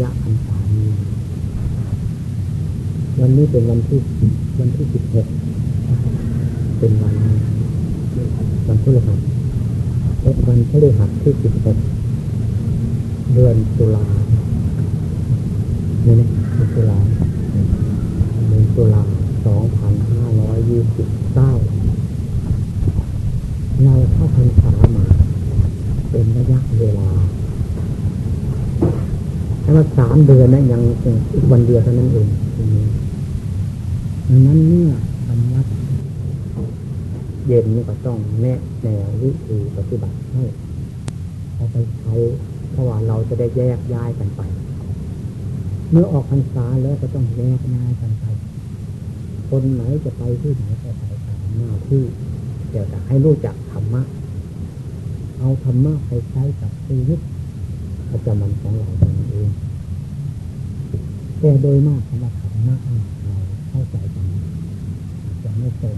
ยะอันสามีวันนี้เป็นวันที่วันที่สิบหกเป็นวันวันพฤหัสและวันพฤหัสที่สิบหกเดือนตุลาเนี่ยนะเดือนตุลาเดือนตุลาสองพันห้าร้อยยี่สิบเก้าเราเข้าพรรษามา เป็นระยะเวลา แค่ว่าสามเดือนนะยังอีกวันเดียวเท่านั้นเองดังนั้นเนี่ยทำวัดเย็นนี่ก็ต้องแนะแนววิธีปฏิบัติให้เอาไปใช้เพราะว่าเราจะได้แยกย้ายกันไป เมื่อออกพรรษาแล้วก็ต้องแยกย้ายกันไป คนไหนจะไปที่ไหนก็ไปตามหน้าที่เดี๋ยวจะให้รู้จักธรรมะ เอาธรรมะไปใช้กับชีวิตประจำวันของเรา แต่โดยมากคำว่าธรรมะเราเข้าใจกันจะไม่ตรง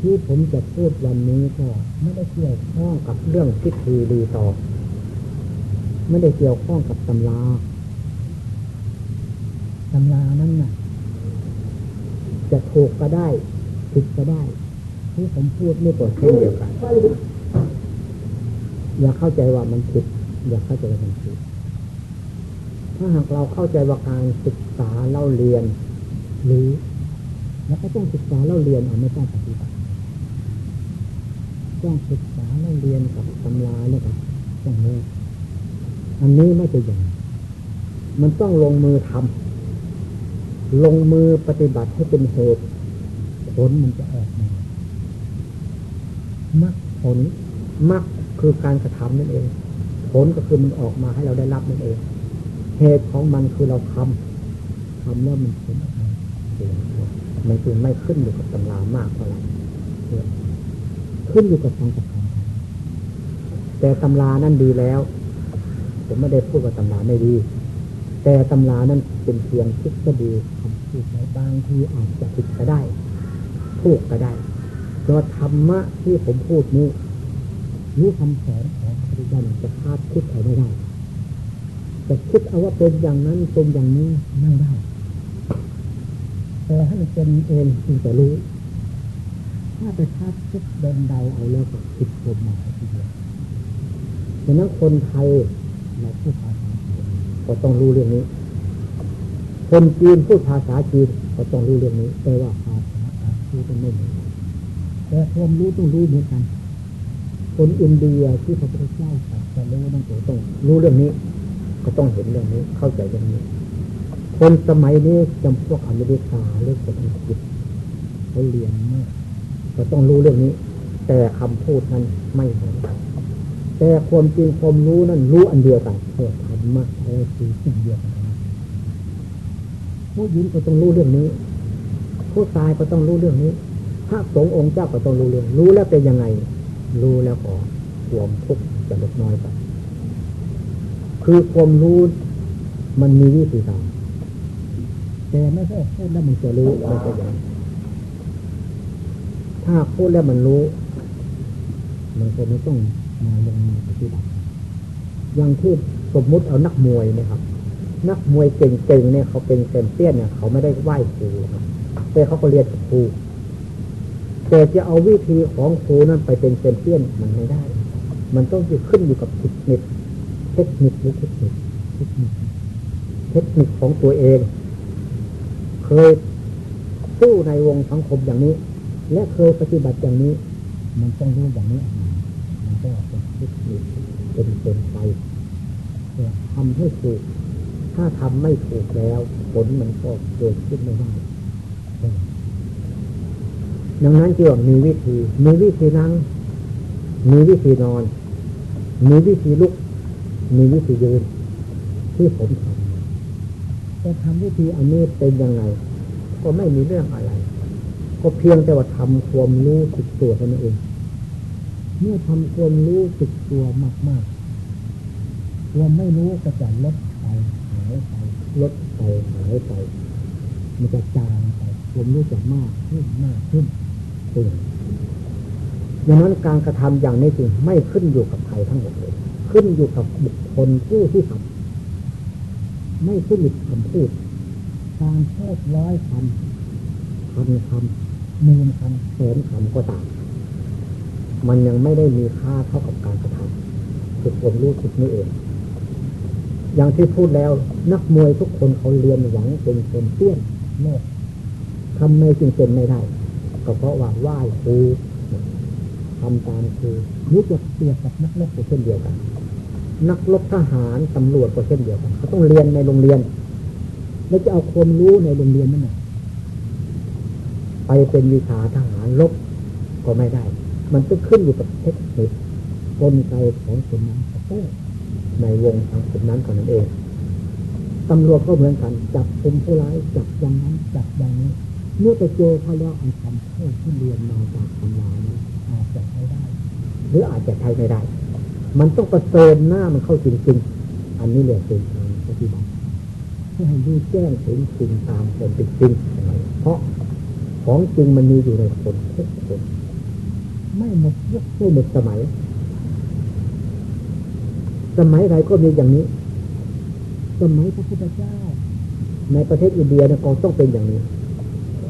ที่ผมจะพูดวันนี้ก็ไม่ได้เกี่ยวข้องกับเรื่องพิธีรีตอไม่ได้เกี่ยวข้องกับตำราตำรานั้นน่ะ จะถูกก็ได้ผิดก็ได้ ที่ผมพูดไม่ปวดเช่นเดียวกัน อย่าเข้าใจว่ามันผิด อย่าเข้าใจว่ามันผิด ถ้าหากเราเข้าใจว่าการศึกษาเล่าเรียน หรือ แล้วก็ต้องศึกษาเล่าเรียนเอาไม่ต้องปฏิบัติต้องศึกษาเล่าเรียนกับตำราเนี่ยครับต้องนี้อันนี้ไม่ใช่อย่างมันต้องลงมือทำลงมือปฏิบัติให้เป็นเหตุผลมันจะออกมามักผลมักคือการกระทำนั่นเอง ผลก็คือมันออกมาให้เราได้รับนั่นเอง เหตุของมันคือเราทำทำแล้วมันผลออกมามันจึงไม่ขึ้นอยู่กับตำรามากเท่าไหร่ขึ้นอยู่กับการกระทำแต่ตำรานั้นดีแล้ว ผมไม่ได้พูดว่าตำราไม่ดี แต่ตำรานั้นเป็นเพียงทฤษฎีคำพูดในบางที่อาจจะผิดก็ได้ถูกก็ได้เพราะธรรมะที่ผมพูดนี้รู้คำสอนของพระพุทธเจ้าจะคาดคิดเอาไม่ได้ จะคิดเอาว่าเป็นอย่างนั้นเป็นอย่างนี้ไม่ได้แต่ให้มันเป็นเองจึงจะรู้ ถ้าไปคาดคิดเดินเดาเอาแล้วก็ผิดกฎหมายทีเดียวฉะนั้นคนไทยเราพูดภาษาก็ต้องรู้เรื่องนี้ คนจีนพูดภาษาจีนก็ต้องรู้เรื่องนี้ แต่ว่าภาษาอาชีพไม่เหมือนกันแต่ความรู้ต้องรู้เหมือนกัน คนอินเดียที่พระพุทธเจ้าตรัสรู้นั่นก็ต้องรู้เรื่องนี้ ก็ต้องเห็นเรื่องนี้ เข้าใจเรื่องนี้ คนสมัยนี้จำพวกอเมริกาเรื่องคนอังกฤษเขาเรียนมากก็ต้องรู้เรื่องนี้ แต่คำพูดนั้นไม่เหมือนกันแต่ความจริงความรู้นั้นรู้อันเดียวกันเกิดธรรมะแท้คือสิ่งเดียวกันผู้หญิงก็ต้องรู้เรื่องนี้ ผู้ชายก็ต้องรู้เรื่องนี้พระสงฆ์องค์เจ้าก็ต้องรู้เรื่อง รู้แล้วเป็นยังไง รู้แล้วก็ความทุกข์จะลดน้อยไป คือความรู้มันมีวิธีการแต่ไม่ใช่พูดแล้วมันจะรู้ไม่ใช่อย่างถ้าพูดแล้วมันรู้ มันก็ไม่ต้องมาลงมือปฏิบัติอย่างที่สมมุติเอานักมวยนะครับ นักมวยเก่งๆเนี่ยเขาเป็นเซนเตี้ยนเนี่ย เขาไม่ได้ไหว้ครูครับแต่เขาก็เรียนครูแต่จะเอาวิธีของครูนั้นไปเป็นเซนเตี้ยนมันไม่ได้ มันต้องอยู่ขึ้นอยู่กับเทคนิค เทคนิคหรือเทคนิคเทคนิคเทคนิคของตัวเอง เคยสู้ในวงสังคมอย่างนี้ และเคยปฏิบัติอย่างนี้ มันต้องรู้อย่างนี้ มันก็เป็นเทคนิคเป็นเป็นไปทำให้ถูก ถ้าทำไม่ถูกแล้ว ผลมันก็เกิดขึ้นไม่ได้ดังนั้นจึงมีวิธี มีวิธีนั่ง มีวิธีนอน มีวิธีลุก มีวิธียืนที่ผมทำแต่ทำวิธีอันนี้เป็นยังไง ก็ไม่มีเรื่องอะไร ก็เพียงแต่ว่าทำความรู้สึกตัวเท่านั้นเองเมื่อทำความรู้สึกตัวมากๆความไม่รู้ก็จะลดไปหายไปลดไปหายไปมันจะจางไปความรู้จะมากขึ้นมากขึ้นเป็นดังนั้นการกระทำอย่างนี้จึงไม่ขึ้นอยู่กับใครทั้งหมดเลย ขึ้นอยู่กับบุคคลผู้ที่ทำไม่ผลิตคำพูดการพูดร้อยคำพันคำหมื่นคำแสนคำก็ตามมันยังไม่ได้มีค่าเท่ากับการกระทำคือความรู้สึกนี่เอง อย่างที่พูดแล้ว นักมวยทุกคนเขาเรียนหวังเป็นเชนเปี้ยนโลกทำไมจึงเป็นไม่ได้ก็เพราะว่าไหว้ครูทำตามครูนี่จะเปรียบกับนักรบก็เช่นเดียวกัน นักรบทหารตำรวจก็เช่นเดียวกันเขาต้องเรียนในโรงเรียน แล้วจะเอาความรู้ในโรงเรียนนั่นไปเป็นวิชาทหารลบก็ไม่ได้ มันต้องขึ้นอยู่กับเทคนิคกลไกของคนนั้นในวงสังคมนั้นก่อนนั้นเองตำรวจก็เหมือนกัน จับเป็นผู้ร้ายจับอย่างนั้นจับอย่างนี้ เมื่อไปเจอเขาแล้วเอาคำพูดที่เรียนมาจากตำรานี้อาจจะใช้ได้ หรืออาจจะใช้ไม่ได้ มันต้องประเสริญหน้ามันเข้าจริงๆ อันนี้เรียกเป็นทางปฏิบัติเพื่อให้รู้แจ้งถึงจริงตามความเป็นจริง เพราะของจริงมันมีอยู่ในคนทุกคน ไม่หมดยุคไม่หมดสมัย สมัยใดก็มีอย่างนี้ สมัยพระพุทธเจ้า ในประเทศอินเดียนะก็ต้องเป็นอย่างนี้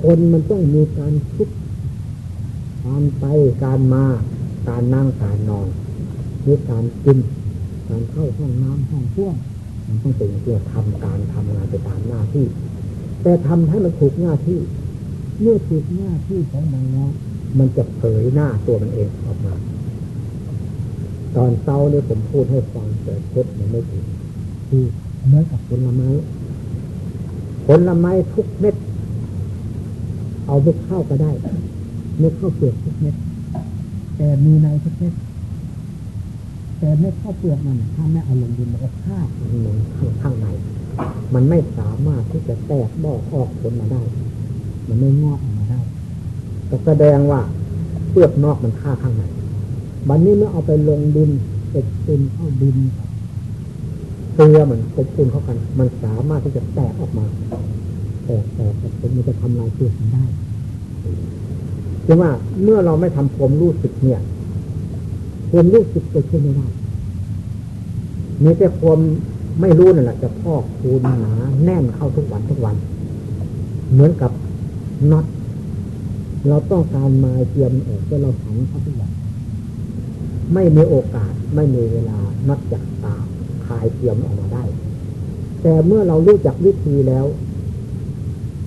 คนมันต้องมีการคิดการไปการมา การนั่งการนอน หรือการกินการเข้าห้องน้ำห้องส้วมมันต้องเป็นเพื่อทำการทำงานไปตามหน้าที่ แต่ทำให้มันถูกหน้าที่ เมื่อถูกหน้าที่ของมันแล้วมันจะเผยหน้าตัวมันเองออกมา ตอนเช้าเนี่ยผมพูดให้ฟังแต่เท็จมันไม่ถูกคือเหมือนกับผลไม้ผลไม้ทุกเม็ด เอาไปเข้าก็ได้ไม่เข้าเปลือกทุกเม็ดแต่มีในทุกเม็ด แต่ไม่ข้าเปลือกมันถ้าไม่เอาลงดินมันก็คาบมันลงข้างข้างในมันไม่สามารถที่จะแตกบอกออกผลมาได้ มันไม่งอกออกมาได้ก็แสดงว่าเปลือกนอกมันฆ่าข้างในบันนี้เมื่อเอาไปลงดินเ็เป็นเข้าดินเกลือมันอบอุ่นเข้ากัน มันสามารถที่จะแตกออกมา แตกแตกแต่ผลมันจะทำลายเปลือกมันได้จึงว่าเมื่อเราไม่ทำความรู้สึกเนี่ย ความรู้สึกจะช่วยไม่ได้มีแต่ความไม่รู้นั่นแหละจะพอกคูณหนาแน่นเข้าทุกวันทุกวัน เหมือนกับน็อตเราต้องการมาเตรียมออกเพื่อเราหันเข้าทุกวันไม่มีโอกาสไม่มีเวลานัดจากตาคายเตรียมออกมาได้ แต่เมื่อเรารู้จักวิธีแล้ว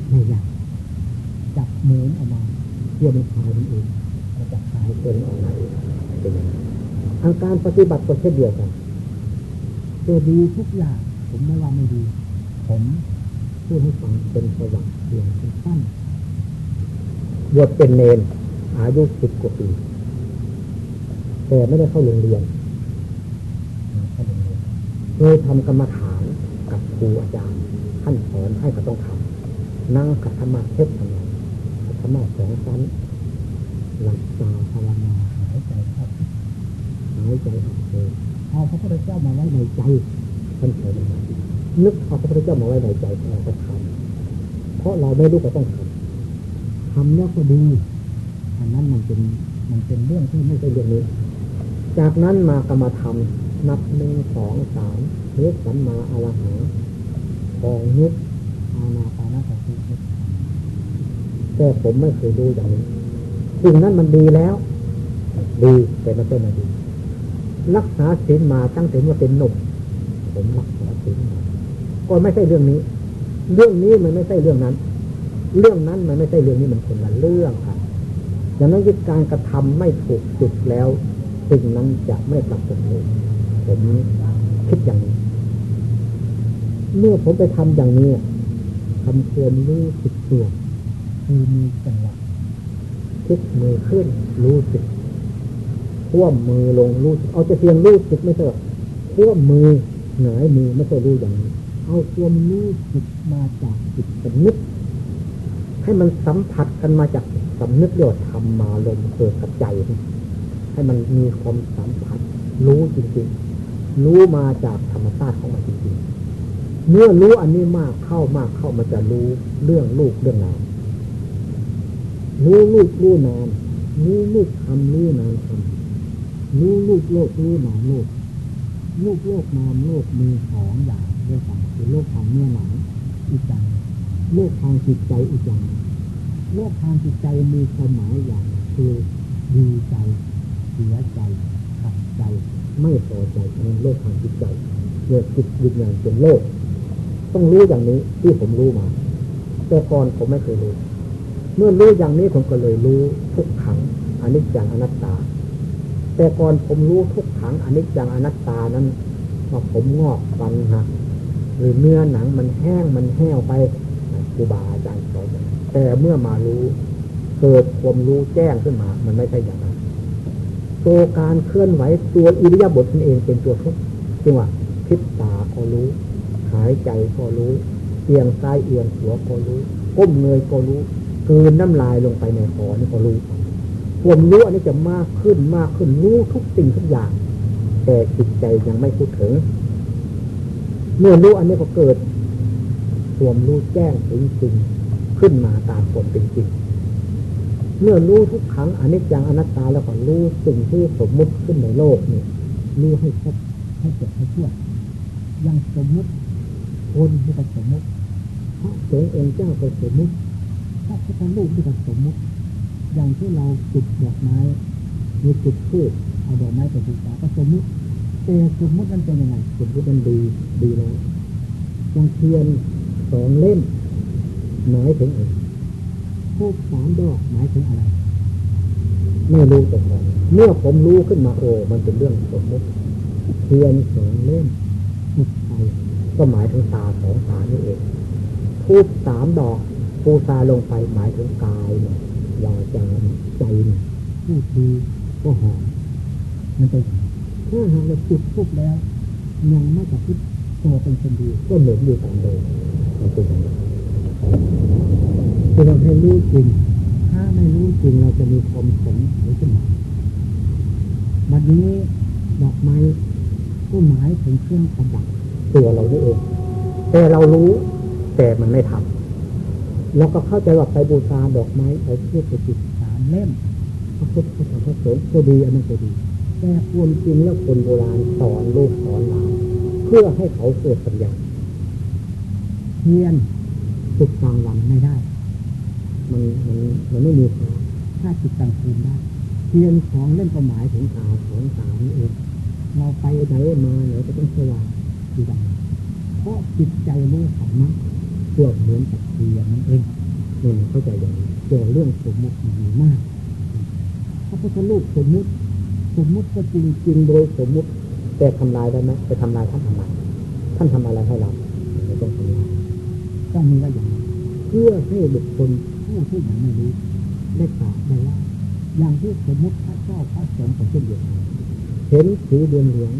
ไม่ยากจับมือออกมาเตรียมคายมันเองเราจะคายเป็นออกมาเองเป็นอย่าง นี้อาการปฏิบัติก็เช่นเดียวกันตัวดีทุกอย่าง ผมไม่ว่าไม่ดี ผมพูดให้ฟังเป็นสว่างเพียงสั้นบวชเป็นเนนอายุสิบกว่าปี แต่ไม่ได้เข้าโรงเรียนเคยทำกรรมฐานกับครูอาจารย์ท่านสอนให้ก็ต้องทำนั่งขัดธรรมะเทศทำไมขัดธรรมะสองชั้นหลับตาภาวนาหายใจเข้าหายใจออกเลยเอาพระพุทธเจ้ามาไว้ในใจท่านสอนมนึกเอาพระพุทธเจ้ามาไว้ในใจเราก็ทำเพราะเราไม่รู้ก็ต้องทำทำแล้วก็ดีอันนั้นมันเป็นมันเป็นเรื่องที่ไม่ใช่เรื่องนี้ จากนั้นมากรรมฐานนับหนึ่งสองสามเนสัมมาอรหังกองนุกอาณาปานาสติแต่ผมไม่เคยดูอย่างนี้สิ่งนั้นมันดีแล้ว ดีแต่ไม่ใช่มาดี รักษาศีลมาตั้งแต่เมื่อเป็นหนุ่มผมรักษาศีลมาก็ไม่ใช่เรื่องนี้ เรื่องนี้มันไม่ใช่เรื่องนั้น เรื่องนั้นมันไม่ใช่เรื่องนี้มันคนละเรื่องค่ะดังนั้นการกระทำไม่ถูกจุดแล้วสิ่งนั้นจะไม่ปรากฏเลยผมคิดอย่างนี้ เมื่อผมไปทำอย่างนี้ทำควรรู้สึกตัวคือมีจังหวะคิดมือขึ้นรู้สึก ท่วมมือลงรู้เอาจะเพียงรู้สึกไม่ใช่ท่วมมือหงายมือไม่ใช่รู้อย่างนี้เอาความรู้สึกมาจากจิตสำนึกให้มันสัมผัสกันมาจากสำนึกเรียกว่าธรรมาลมเกิดกับใจ ให้มันมีความสัมผัส รู้จริงๆ รู้มาจากธรรมชาติของมันจริงๆ เมื่อรู้อันนี้มากเข้ามากเข้ามันจะรู้เรื่องลูกเรื่องนามรู้ลูกรู้นามรู้ลูกทำรู้นามทำ รู้ลูกโลกรู้นามโลก ลูกโลกนามโลกมีสองอย่างเรียกว่าคือโลกทางเนื้อหนังอีกอย่างโลกทางจิตใจอีกอย่างโลกทางจิตใจมีความหมายอย่างคือดีใจเสียใจขัดใจ ไม่พอใจในโลกทางจิตใจเกิดจิตวิญญาณเป็นโลก ต้องรู้อย่างนี้ที่ผมรู้มา แต่ก่อนผมไม่เคยรู้ เมื่อรู้อย่างนี้ผมก็เลยรู้ทุกขังอนิจจังอนัตตา แต่ก่อนผมรู้ทุกขังอนิจจังอนัตตานั้นว่าผมงอกฟันหักหรือเนื้อหนังมันแห้งมันแห้วไปครูบาอาจารย์สอนแต่เมื่อมารู้ เกิดความรู้แจ้งขึ้นมา มันไม่ใช่อย่างนั้นตัวการเคลื่อนไหวตัวอิริยาบถนั่นเองเป็นตัวทุกข์จึงว่าพิษตาก็รู้ หายใจก็รู้เอียงซ้ายเอียงหัวก็รู้ก้มเงยก็รู้ เกืนน้ำลายลงไปในคอนี่ก็รู้ ความรู้อันนี้จะมากขึ้นมากขึ้นรู้ทุกสิ่งทุกอย่าง แต่จิตใจยังไม่พูดถึง เมื่อรู้อันนี้ก็เกิดความรู้แจ้งถึงจริงขึ้นมาตามผลเป็นจริงเมื่อรู้ทุกครั้งอันนี้จังอนัตตาแล้วก็รู้สิ่งที่สมมุติขึ้นในโลกนี่รู้ให้ครบให้เกิดให้ชั่วยังสมมุติคนที่ก็นสมมุติพระสงฆ์องเจ้าก็สมมุติพระพุทธรูปที่ก็นสมมุติ อย่างที่เราจุดดอกไม้หรือจุดทูบเอาดอกไม้ไปบูชาก็สมมุติแต่สมมุตินั้นเป็นยังไงสมมุติมันดีดีแล้วยังเทียนสองเล่มหมายถึงอะไรทูบสามดอกหมายถึงอะไรไม่รู้แต่ก่อนเมื่อผมรู้ขึ้นมาโอ้มันเป็นเรื่องสมมติเทียนสองเล่มไฟก็หมายถึงตาสองตานี่เองทูบสามดอกปูซาลงไปหมายถึงกายเนี่ย วาจาใจเนี่ยพูดดีก็หอมมันเป็นอย่างนี้ถ้าหากเราจุดทูบแล้ว ยังไม่กับพุทตัวเป็นคนดีก็เหมือนอยู่ตามเดิมมันเป็นอย่างนี้คือเราให้รู้จริง ถ้าไม่รู้จริงเราจะมีความสงสัยขึ้นมาบัดนี้ดอกไม้ก็หมายถึงเครื่องประดับตัวเราเองแต่เรารู้ แต่มันไม่ทำ แล้วก็เข้าใจว่าไปบูชาดอกไม้ไปเพื่อไปจิตสามเล่มพระพุทธพระธรรมพระสงฆ์ก็ดีอันนั้นก็ดีแต่ความจริงแล้วคนโบราณสอนลูกสอนหลานเพื่อให้เขาเกิดปัญญาเทียนจุดกลางวันไม่ได้ มันมันมันไม่มีค่าถ้าจุดกลางคืนได้เทียนสองเล่นก็หมายถึงตาสองตานี่เองเราไปไหนมาไหนก็ต้องสว่างดีดังเพราะจิตใจรู้ธรรมะ เกี่ยวเหมือนกับเทียนนั่นเองเนี่ยเข้าใจอย่างนี้เกี่ยวเรื่องสมมติมีมากพระพุทธรูปสมมุติ สมมุติก็จริงจริงโดยสมมุติ แต่ทำลายได้ไหมไปทำลายท่านทำไมท่านทำอะไรให้เราไม่ต้องทำลายต้องมีไว้อย่างนั้เพื่อให้บุคคลผู้ที่ยังไม่รู้ได้กราบได้ว่าอย่างที่สมมุติพระเจ้าพระสงฆ์ของเช่นเดียวกันเห็นสีเดือนเหลือง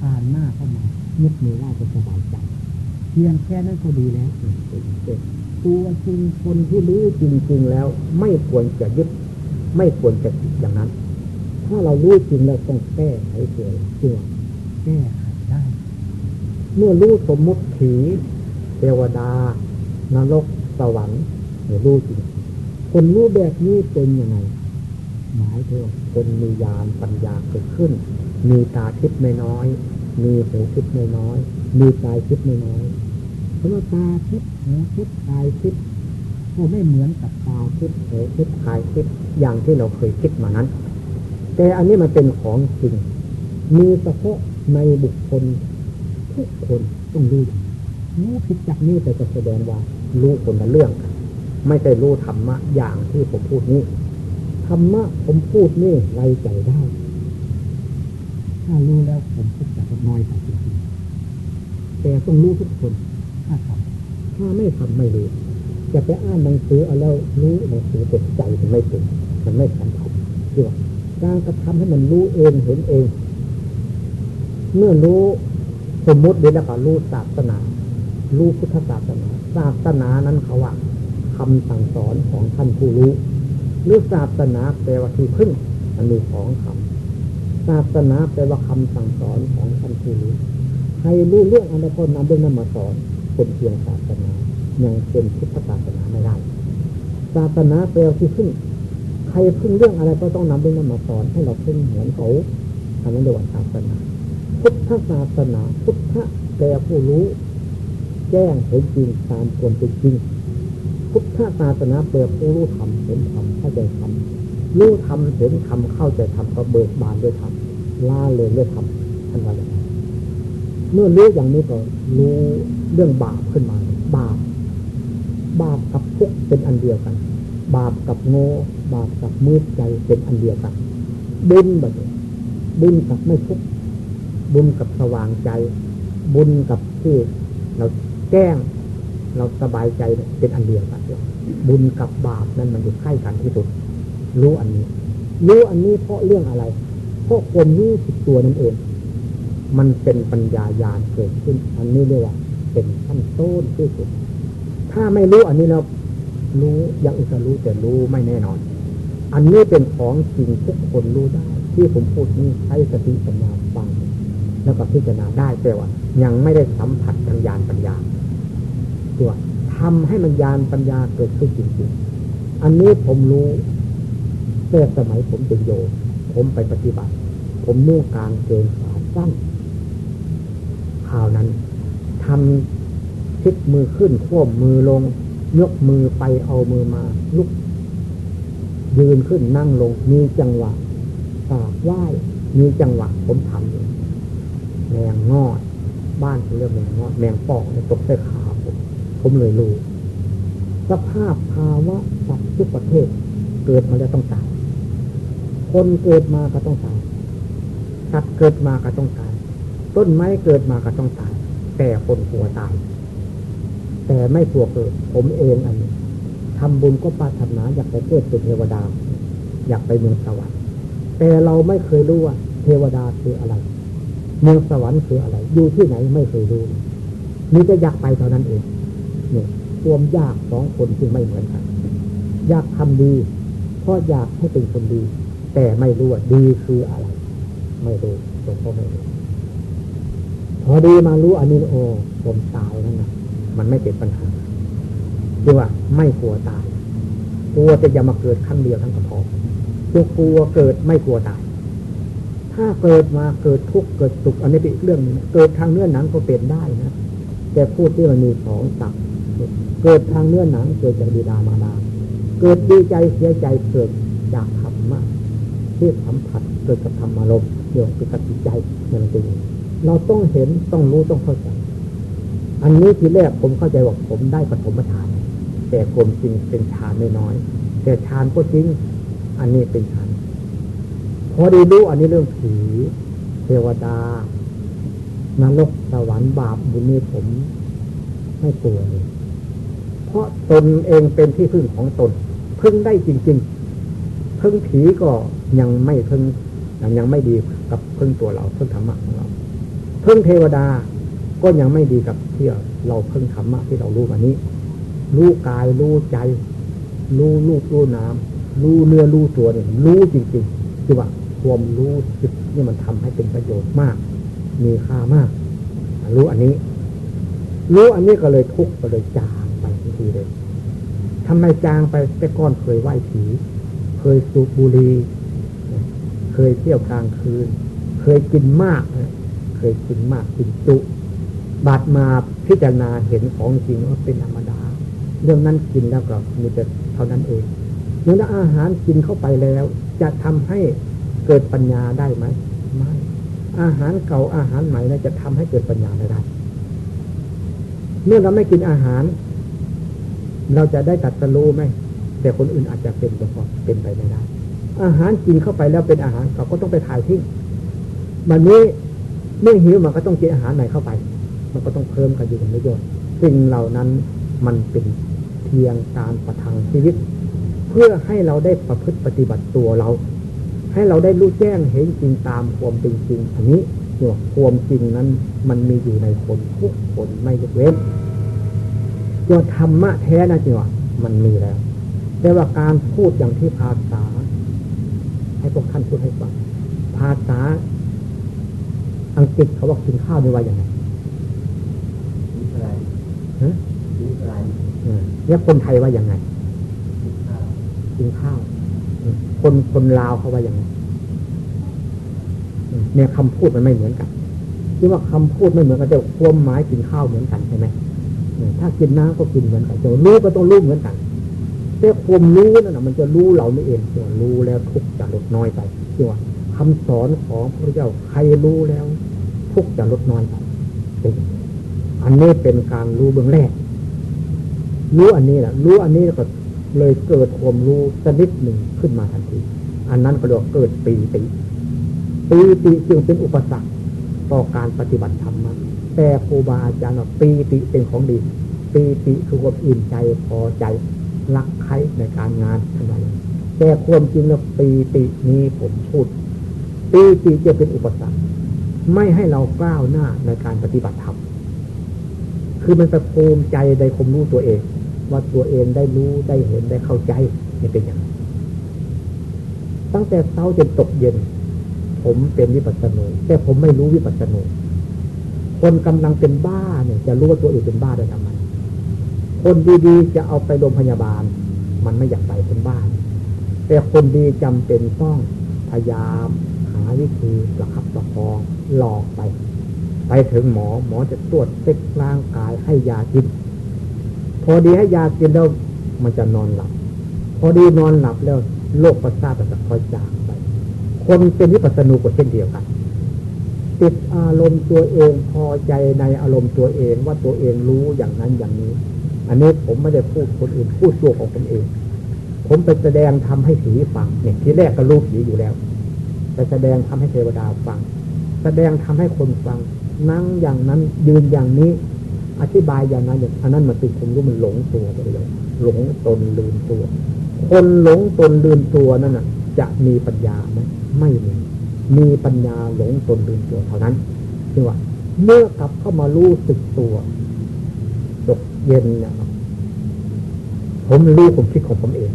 ผ่านหน้าเข้ามายกมือไหว้ก็สบายใจ เพียงแค่นั้นก็ดีแล้วตัวจริงคนที่รู้จริง ๆ แล้ว ไม่ควรจะยึด ไม่ควรจะติดอย่างนั้น ถ้าเรารู้จริงแล้วต้องแก้ไขตัวตัวแก้ไขได้ เมื่อรู้สมมุติผีเทวดา นรกสวรรค์เมื่อรู้จริง คนรู้แบบนี้เป็นยังไงหมายถึงคนมีญาณปัญญาเกิดขึ้น มีตาทิพย์ไม่น้อย มีหูทิพย์ไม่น้อย มีกายทิพย์ไม่น้อย เพราะว่าตาทิพย์หูทิพย์กายทิพย์ก็ไม่เหมือนกับตาทิพย์หูทิพย์กายทิพย์อย่างที่เราเคยคิดมานั้น แต่อันนี้มันเป็นของจริง มีเฉพาะในบุคคลทุกคนต้องรู้รู้ผิดจากนี้แต่จะแสดงว่ารู้คนละเรื่อง ไม่ใช่รู้ธรรมะอย่างที่ผมพูดนี้ธรรมะผมพูดนี่ไว้ใจได้ ถ้ารู้แล้วผมก็จะน้อยไปจริงๆแต่ต้องรู้ทุกคน ถ้าไม่ทำไม่รู้จะไปอ่านหนังสือเอาแล้วรู้หนังสือเป็นใจมันไม่เป็นมันไม่สัมผัสที่ว่าการกระทำให้มันรู้เองเห็นเอง เมื่อรู้สมมติเดี๋ยวแล้วก็รู้ศาสนา รู้พุทธศาสนา ศาสนานั้นเขาว่าคำสั่งสอนของท่านผู้รู้หรือศาสนาแปลว่าที่พึ่งมันมีสองคำศาสนาแปลว่าคำสั่งสอนของท่านผู้รู้ใครรู้เรื่องอะไรก็นำเรื่องนั้นมาสอน เป็นเพียงศาสนายังเป็นพุทธศาสนาไม่ได้ ศาสนาแปลที่พึ่งใครพึ่งเรื่องอะไรก็ต้องนำเรื่องนั้นมาสอนให้เราพึ่งเหมือนเขาอันนั้นเรียกว่าศาสนา พุทธศาสนา พุทธแปลผู้รู้ แจ้งเห็นจริงตามความเป็นจริง พุทธศาสนาเปิดผู้รู้ธรรมเห็นธรรมเข้าใจธรรมรู้ธรรมเห็นธรรมเข้าใจธรรมก็เบิกบานด้วยธรรมล่าเลยด้วยธรรมท่านว่าอย่างไร เมื่อรู้อย่างนี้ก็รู้เรื่องบาปขึ้นมา บาป บาปกับทุกเป็นอันเดียวกัน บาปกับโง่ บาปกับมืดใจเป็นอันเดียวกัน บุญแบบบุญกับไม่ทุกบุญกับสว่างใจ บุญกับที่เราแจ้ง เราสบายใจเป็นอันเดียวกันบุญกับบาปนั้นมันอยู่ใกล้กันที่สุด รู้อันนี้ รู้อันนี้เพราะเรื่องอะไร เพราะความรู้สึกตัวนั่นเอง มันเป็นปัญญาญาณเกิดขึ้น อันนี้เรียกว่า เป็นขั้นต้นที่สุด ถ้าไม่รู้อันนี้เรารู้ยังอื่นรู้แต่รู้ไม่แน่นอน อันนี้เป็นของจริงทุกคนรู้ได้ ที่ผมพูดนี้ใช้สติปัญญาฟัง แล้วก็พิจารณาได้แต่ว่า ยังไม่ได้สัมผัสทางญาณปัญญาตัวทำให้มันญาณปัญญาเกิดขึ้นจริงๆ อันนี้ผมรู้แต่สมัยผมเป็นโยผมไปปฏิบัติ ผมนุ่งกลางเกงขาสั้น คราวนั้นทำชิดมือขึ้นควบมือลง ยกมือไปเอามือมาลุก ยืนขึ้นนั่งลง มีจังหวะกราบไหว้มีจังหวะผมทำอยู่แมงงอด บ้านเขาเรียกแมงงอด แมงปอกในตกใส่ขาผมผมเลยรู้สภาพภาวะสัตว์ทุกประเทศเกิดมาแล้วต้องตาย คนเกิดมาก็ต้องตายสัตว์เกิดมาก็ต้องตาย ต้นไม้เกิดมาก็ต้องตาย แต่คนกลัวตาย แต่ไม่กลัวเกิด ผมเองอันนี้ทำบุญก็ปรารถนาอยากไปเกิดเป็นเทวดา อยากไปเมืองสวรรค์แต่เราไม่เคยรู้ว่า เทวดาคืออะไร เมืองสวรรค์คืออะไร อยู่ที่ไหนไม่เคยรู้มีจะอยากไปเท่านั้นเองเนี่ยความยากสองคนจึงไม่เหมือนกัน อยากทำดีเพราะอยากให้เป็นคนดี แต่ไม่รู้ว่าดีคืออะไร ไม่รู้หลวงพ่อไม่รู้ อดีมารู้อันนี้โอ้ผมตายนั่นนะมันไม่เป็นปัญหาคือว่าไม่กลัวตาย กลัวจะยังมาเกิดครั้งเดียวทั้งกระเพาะตัวกลัวเกิดไม่กลัวตาย ถ้าเกิดมาเกิดทุกข์เกิดสุขอันนี้เป็นเรื่องนึงเกิดทางเนื้อหนังก็เป็นได้นะแต่พูดที่มันมีสองสับเกิดทางเนื้อหนังเกิดจากดีดามาดา เกิดดีใจเสียใจเกิดจากธรรมะที่สัมผัสเกิดกับธรรมารมณ์เกี่ยวกับจิตใจนั่นเอง เราต้องเห็นต้องรู้ต้องเข้าใจ อันนี้ทีแรกผมเข้าใจว่าผมได้ปฐมฌาน แต่กลมจริงเป็นฌานไม่น้อย แต่ฌานก็จริง อันนี้เป็นฌานพอดีรู้อันนี้เรื่องผีเทวดานรกสวรรค์บาปบุญนี้ผมไม่กลัวเลยเพราะตนเองเป็นที่พึ่งของตน พึ่งได้จริง ๆ พึ่งผีก็ยังไม่พึ่งยังไม่ดีกับพึ่งตัวเราพึ่งธรรมะของเรา พึ่งเทวดาก็ยังไม่ดีกับที่เราเพิ่งธรรมะที่เรารู้วันนี้ รู้กายรู้ใจ รู้ลูกรู้น้ำรู้เนื้อรู้ตัวเนี่ยรู้จริงๆคือว่าความรู้จิตนี่มันทำให้เป็นประโยชน์มาก มีค่ามาก รู้อันนี้ รู้อันนี้ก็เลยทุกข์ก็เลยจางไปทันทีเลยทำไมจางไปแต่ก้อนเคยไหว้ผี เคยสูบบุหรี่เคยเที่ยวกลางคืน เคยกินมาก เคยกินมากกินจุบาดมาพิจารณาเห็นของจริงว่าเป็นธรรมดา เรื่องนั้นกินแล้วก็มีแต่เท่านั้นเองเมื่ออาหารกินเข้าไปแล้ว จะทำให้เกิดปัญญาได้ไหมไม่อาหารเก่าอาหารใหม่นะจะทำให้เกิดปัญญาไม่ได้เมื่อเราไม่กินอาหาร เราจะได้ตัดสรู้ไหมแต่คนอื่นอาจจะเป็นก็เป็นไปไม่ได้ อาหารกินเข้าไปแล้วเป็นอาหารเขาก็ต้องไปถ่ายทิ้งวันนี้ เมื่อหิวมันก็ต้องกินอาหารใหม่เข้าไป มันก็ต้องเพิ่มกันอยู่ในโยชน์สิ่งเหล่านั้นมันเป็นเพียงการประทังชีวิต เพื่อให้เราได้ประพฤติปฏิบัติตัวเรา ให้เราได้รู้แจ้งเห็นจริงตามความเป็นจริง อันนี้เนี่ยความจริงนั้นมันมีอยู่ในคนทุกคนไม่ยกเว้นตัวธรรมะแท้นะจริงว่ามันมีแล้ว แต่ว่าการพูดอย่างที่ภาษา ให้พวกท่านพูดให้ฟังภาษา อังกฤษเขาบอกกินข้าวไม่ว่าอย่างไรอะไรฮะอะไรเนี่ยคนไทยว่าอย่างไงกินข้าว คนคนลาวเขาว่าอย่างไรเนี่ยคำพูดมันไม่เหมือนกันที่ว่าคำพูดไม่เหมือนกันแต่ความหมายกินข้าวเหมือนกันใช่ไหมถ้ากินน้ำก็กินเหมือนกันจะรู้ก็ต้องรู้เหมือนกันแต่ความรู้นั่นนะมันจะรู้เราไม่เองตัวรู้แล้วทุกจะลดน้อยไปที่ว่าคำสอนของพระเจ้าใครรู้แล้ว ทุกจะลดน้อยไปอันนี้เป็นการรู้เบื้องแรก รู้อันนี้แหละรู้อันนี้แล้วก็เลยเกิดความรู้ชนิดหนึ่งขึ้นมาทันที อันนั้นก็เรียกเกิดปีติปีติจึงเป็นอุปสรรคต่อการปฏิบัติธรรมแต่ครูบาอาจารย์ปีติเป็นของดี ปีติคือความอิ่มใจพอใจรักใครในการงานทำไมแต่ความจริงแล้วปีตินี้ผมพูดปีติจะเป็นอุปสรรค ไม่ให้เราก้าวหน้าในการปฏิบัติธรรม คือมันจะภูมิใจในคมรู้ตัวเอง ว่าตัวเองได้รู้ได้เห็นได้เข้าใจนี่เป็นอย่างไรตั้งแต่เช้าจนตกเย็น ผมเป็นวิปัสสนูแต่ผมไม่รู้วิปัสสนูคนกำลังเป็นบ้าเนี่ย จะรู้ว่าตัวเองเป็นบ้าได้ทำไมคนดีๆจะเอาไปโรงพยาบาล มันไม่อยากไปเป็นบ้าแต่คนดีจำเป็นต้องพยายามาวิธีประคับประคองหลอกไป ไปถึงหมอหมอจะตรวจเช็คร่างกายให้ยากิน พอดีให้ยากินแล้วมันจะนอนหลับ พอดีนอนหลับแล้วโรคประสาทจะค่อยจางไป คนเป็นวิปัสสนูก็เช่นเดียวกัน ติดอารมณ์ตัวเองพอใจในอารมณ์ตัวเองว่าตัวเองรู้อย่างนั้นอย่างนี้ อันนี้ผมไม่ได้พูดคนอื่นพูดตัวของผมเอง ผมไปแสดงทำให้ผีฟังเนี่ยทีแรกก็รู้ผีอยู่แล้ว ไปแสดงทำให้เทวดาฟัง แสดงทำให้คนฟัง นั่งอย่างนั้นยืนอย่างนี้ อธิบายอย่างนั้นอย่างอันนั้นมันติดผมรู้มันหลงตัวไปเลย หลงตนลืมตัว คนหลงตนลืมตัวนั่นน่ะ จะมีปัญญาไหมไม่มีมีปัญญาหลงตนลืมตัวเท่านั้นคือว่าเมื่อกลับเข้ามารู้สึกตัวตกเย็นเนี่ยผมรู้ผมคิดของผมเอง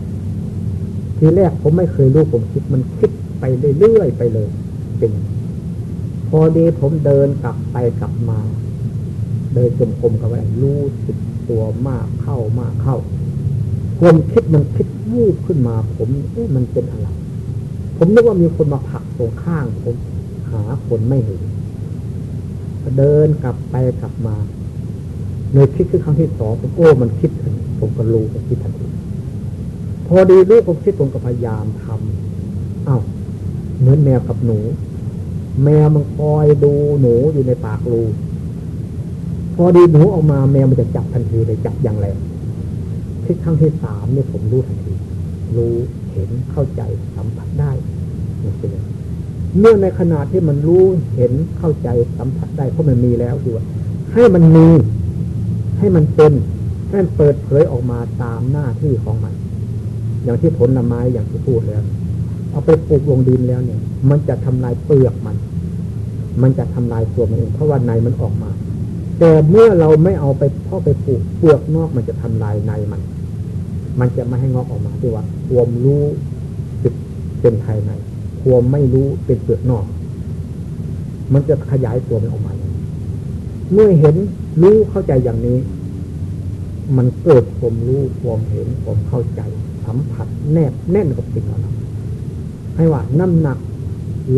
ทีแรกผมไม่เคยรู้ผมคิดมันคิด ไปเรื่อยๆไปเลยเป็นพอดีผมเดินกลับไปกลับมา เดินจมกรมกับอะไรรู้สึกตัวมากเข้ามากเข้าความคิดมันคิดวูบขึ้นมา ผมเอ๊ะมันเป็นอะไร ผมนึกว่ามีคนมาผลักตรงข้าง ผมหาคนไม่เห็นเดินกลับไปกลับมาเลยคิดคือครั้งที่สองผมโอ้มันคิดผมก็รู้ผมคิดทันทีพอดีรู้ผมคิดผมก็พยายามทำอ้าว เหมือนแมวกับหนู แมวมันคอยดูหนูอยู่ในปากรูพอดีหนูออกมาแมวมันจะจับทันทีเลยจับอย่างแรงคิดครั้งที่สามเนี่ยผมรู้ทันที รู้เห็นเข้าใจสัมผัสได้เมื่อในขณะที่มันรู้เห็นเข้าใจสัมผัสได้เพราะมันมีแล้วคือว่ให้มันมี ให้มันเป็นให้มันเปิดเผยออกมาตามหน้าที่ของมัน อย่างที่ผลไม้อย่างที่พูดแล้ว เอาไปปลูกลงดินแล้วเนี่ย มันจะทำลายเปลือกมัน มันจะทำลายตัวมันเองเพราะว่าในมันออกมา แต่เมื่อเราไม่เอาไปพ่อไปปลูกเปลือกนอกมันจะทำลายในมัน มันจะไม่ให้งอกออกมาที่ว่าความรู้เป็นภายในความไม่รู้เป็นเปลือกนอก มันจะขยายตัวมันออกมา เมื่อเห็นรู้เข้าใจอย่างนี้ มันเกิดความรู้ความเห็นความเข้าใจ สัมผัสแนบแน่นกับสิ่งนั้น ให้ว่าน้ำหนัก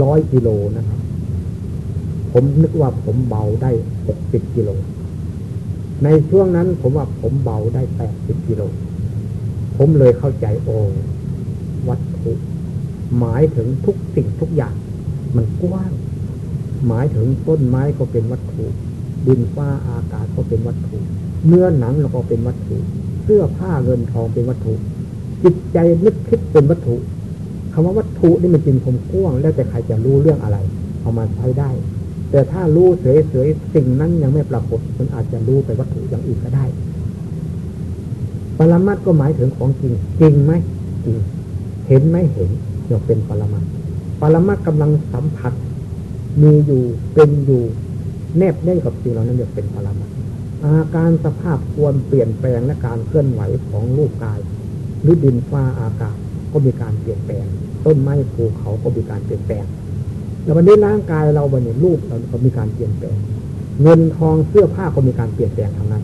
ร้อยกิโลนะครับ ผมนึกว่าผมเบาได้หกสิบกิโล ในช่วงนั้นผมว่าผมเบาได้แปดสิบกิโล ผมเลยเข้าใจโอวัตถุ หมายถึงทุกสิ่งทุกอย่าง มันกว้าง หมายถึงต้นไม้ก็เป็นวัตถุ ดินฟ้าอากาศก็เป็นวัตถุ เนื้อหนังเราก็เป็นวัตถุ เสื้อผ้าเงินทองเป็นวัตถุ จิตใจนึกคิดเป็นวัตถุ คำว่าวัตถุนี่มันเป็นผมกว้างแล้วแต่ใครจะรู้เรื่องอะไร เอามาใช้ได้ แต่ถ้ารู้เฉยๆสิ่งนั้นยังไม่ปรากฏมันอาจจะรู้ไปวัตถุอย่างอื่นก็ได้ ปรมัตก็หมายถึงของจริง จริงไหมจริง เห็นไหมเห็นยกเป็นปรมัตปรมัตกำลังสัมผัส มีอยู่เป็นอยู่ แนบแน่นกับสิ่งเหล่านั้นจะเป็นพลังอาการสภาพควรเปลี่ยนแปลงและการเคลื่อนไหวของรูปกาย หรือดินฟ้าอากาศ ก็มีการเปลี่ยนแปลง ต้นไม้ภูเขาก็มีการเปลี่ยนแปลง แล้ววันนี้ร่างกายเราวันนี้รูปเราก็มีการเปลี่ยนแปลง เงินทองเสื้อผ้าก็มีการเปลี่ยนแปลงทางนั้น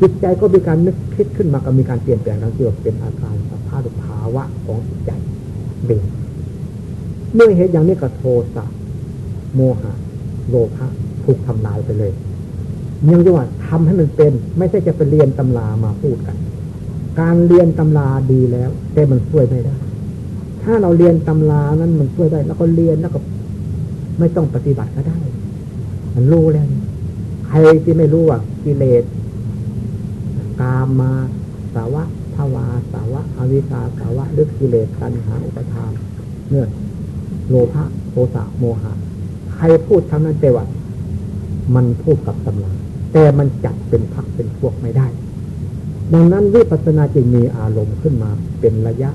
จิตใจก็มีการนึกคิดขึ้นมาก็มีการเปลี่ยนแปลงทั้งเกี่เป็นอาการสภาพภาวะของจิตใจเบ่งเมื่อเห็นอย่างนี้ก็โทสะโมหะโลภะถูกทำลายไปเลยยังจะว่าทำให้มันเป็น ไม่ใช่จะไปเรียนตำรามาพูดกัน การเรียนตำราดีแล้ว แต่มันช่วยไม่ได้ ถ้าเราเรียนตำรานั้นมันช่วยได้ แล้วก็เรียนแล้วก็ ไม่ต้องปฏิบัติก็ได้ มันรู้แล้ว ใครที่ไม่รู้ว่ากิเลสกามมาสาวะภาวาสาวะอวิชาสาวะลึกกิเลสตัณหาอุปทานเนื่อโลภะโทสะโมหะ ใครพูดทั้งนั้นแต่ว่า มันพูดกับตำราแต่มันจัดเป็นพักเป็นพวกไม่ได้ ดังนั้นวิปัสสนาจึงมีอารมณ์ขึ้นมา เป็นระยะ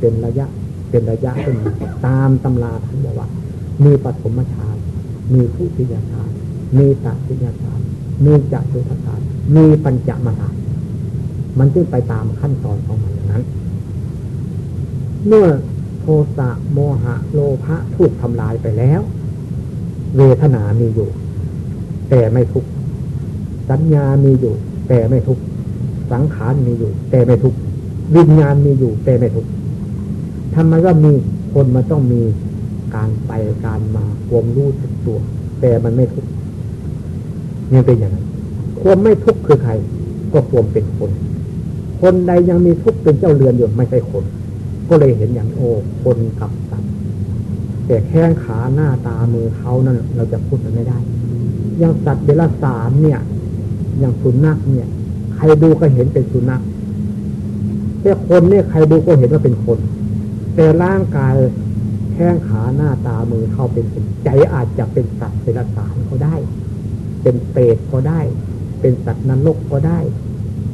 เป็นระยะ เป็นระยะขึ้นมาตามตำราท่านบอกว่า มีปฐมฌานมีผู้พิยาฌานมีตัติยาฌานมีจัตุทฌานมีปัญจมฌานมันจึงไปตามขั้นตอนของมันอย่างนั้น เมื่อโทสะโมหะโลภะถูกทำลายไปแล้ว เวทนามีอยู่ แต่ไม่ทุกสัญญามีอยู่ แต่ไม่ทุก สังขารมีอยู่ แต่ไม่ทุกวิญญาณมีอยู่ แต่ไม่ทุกทำไมว่ามีคนมันต้องมีการไปการมาความรู้สึกตัว แต่มันไม่ทุกนี่เป็นอย่างนั้นความไม่ทุกคือใคร ก็ความเป็นคน คนใดยังมีทุกเป็นเจ้าเรือนอยู่ไม่ใช่คน ก็เลยเห็นอย่างโอ้คนกับสัตว์แต่แข้งขาหน้าตามือเขานั่นเราจะพูดมันไม่ได้ อย่างสัตว์เดรัจฉานเนี่ย อย่างสุนัขเนี่ย ใครดูก็เห็นเป็นสุนัขแต่คนเนี่ยใครดูก็เห็นว่าเป็นคน แต่ร่างกายแข้งขาหน้าตามือเขาเป็นคนใจอาจจะเป็นสัตว์เดรัจฉานเขาได้ เป็นเปรตก็ได้ เป็นสัตว์นรกก็ได้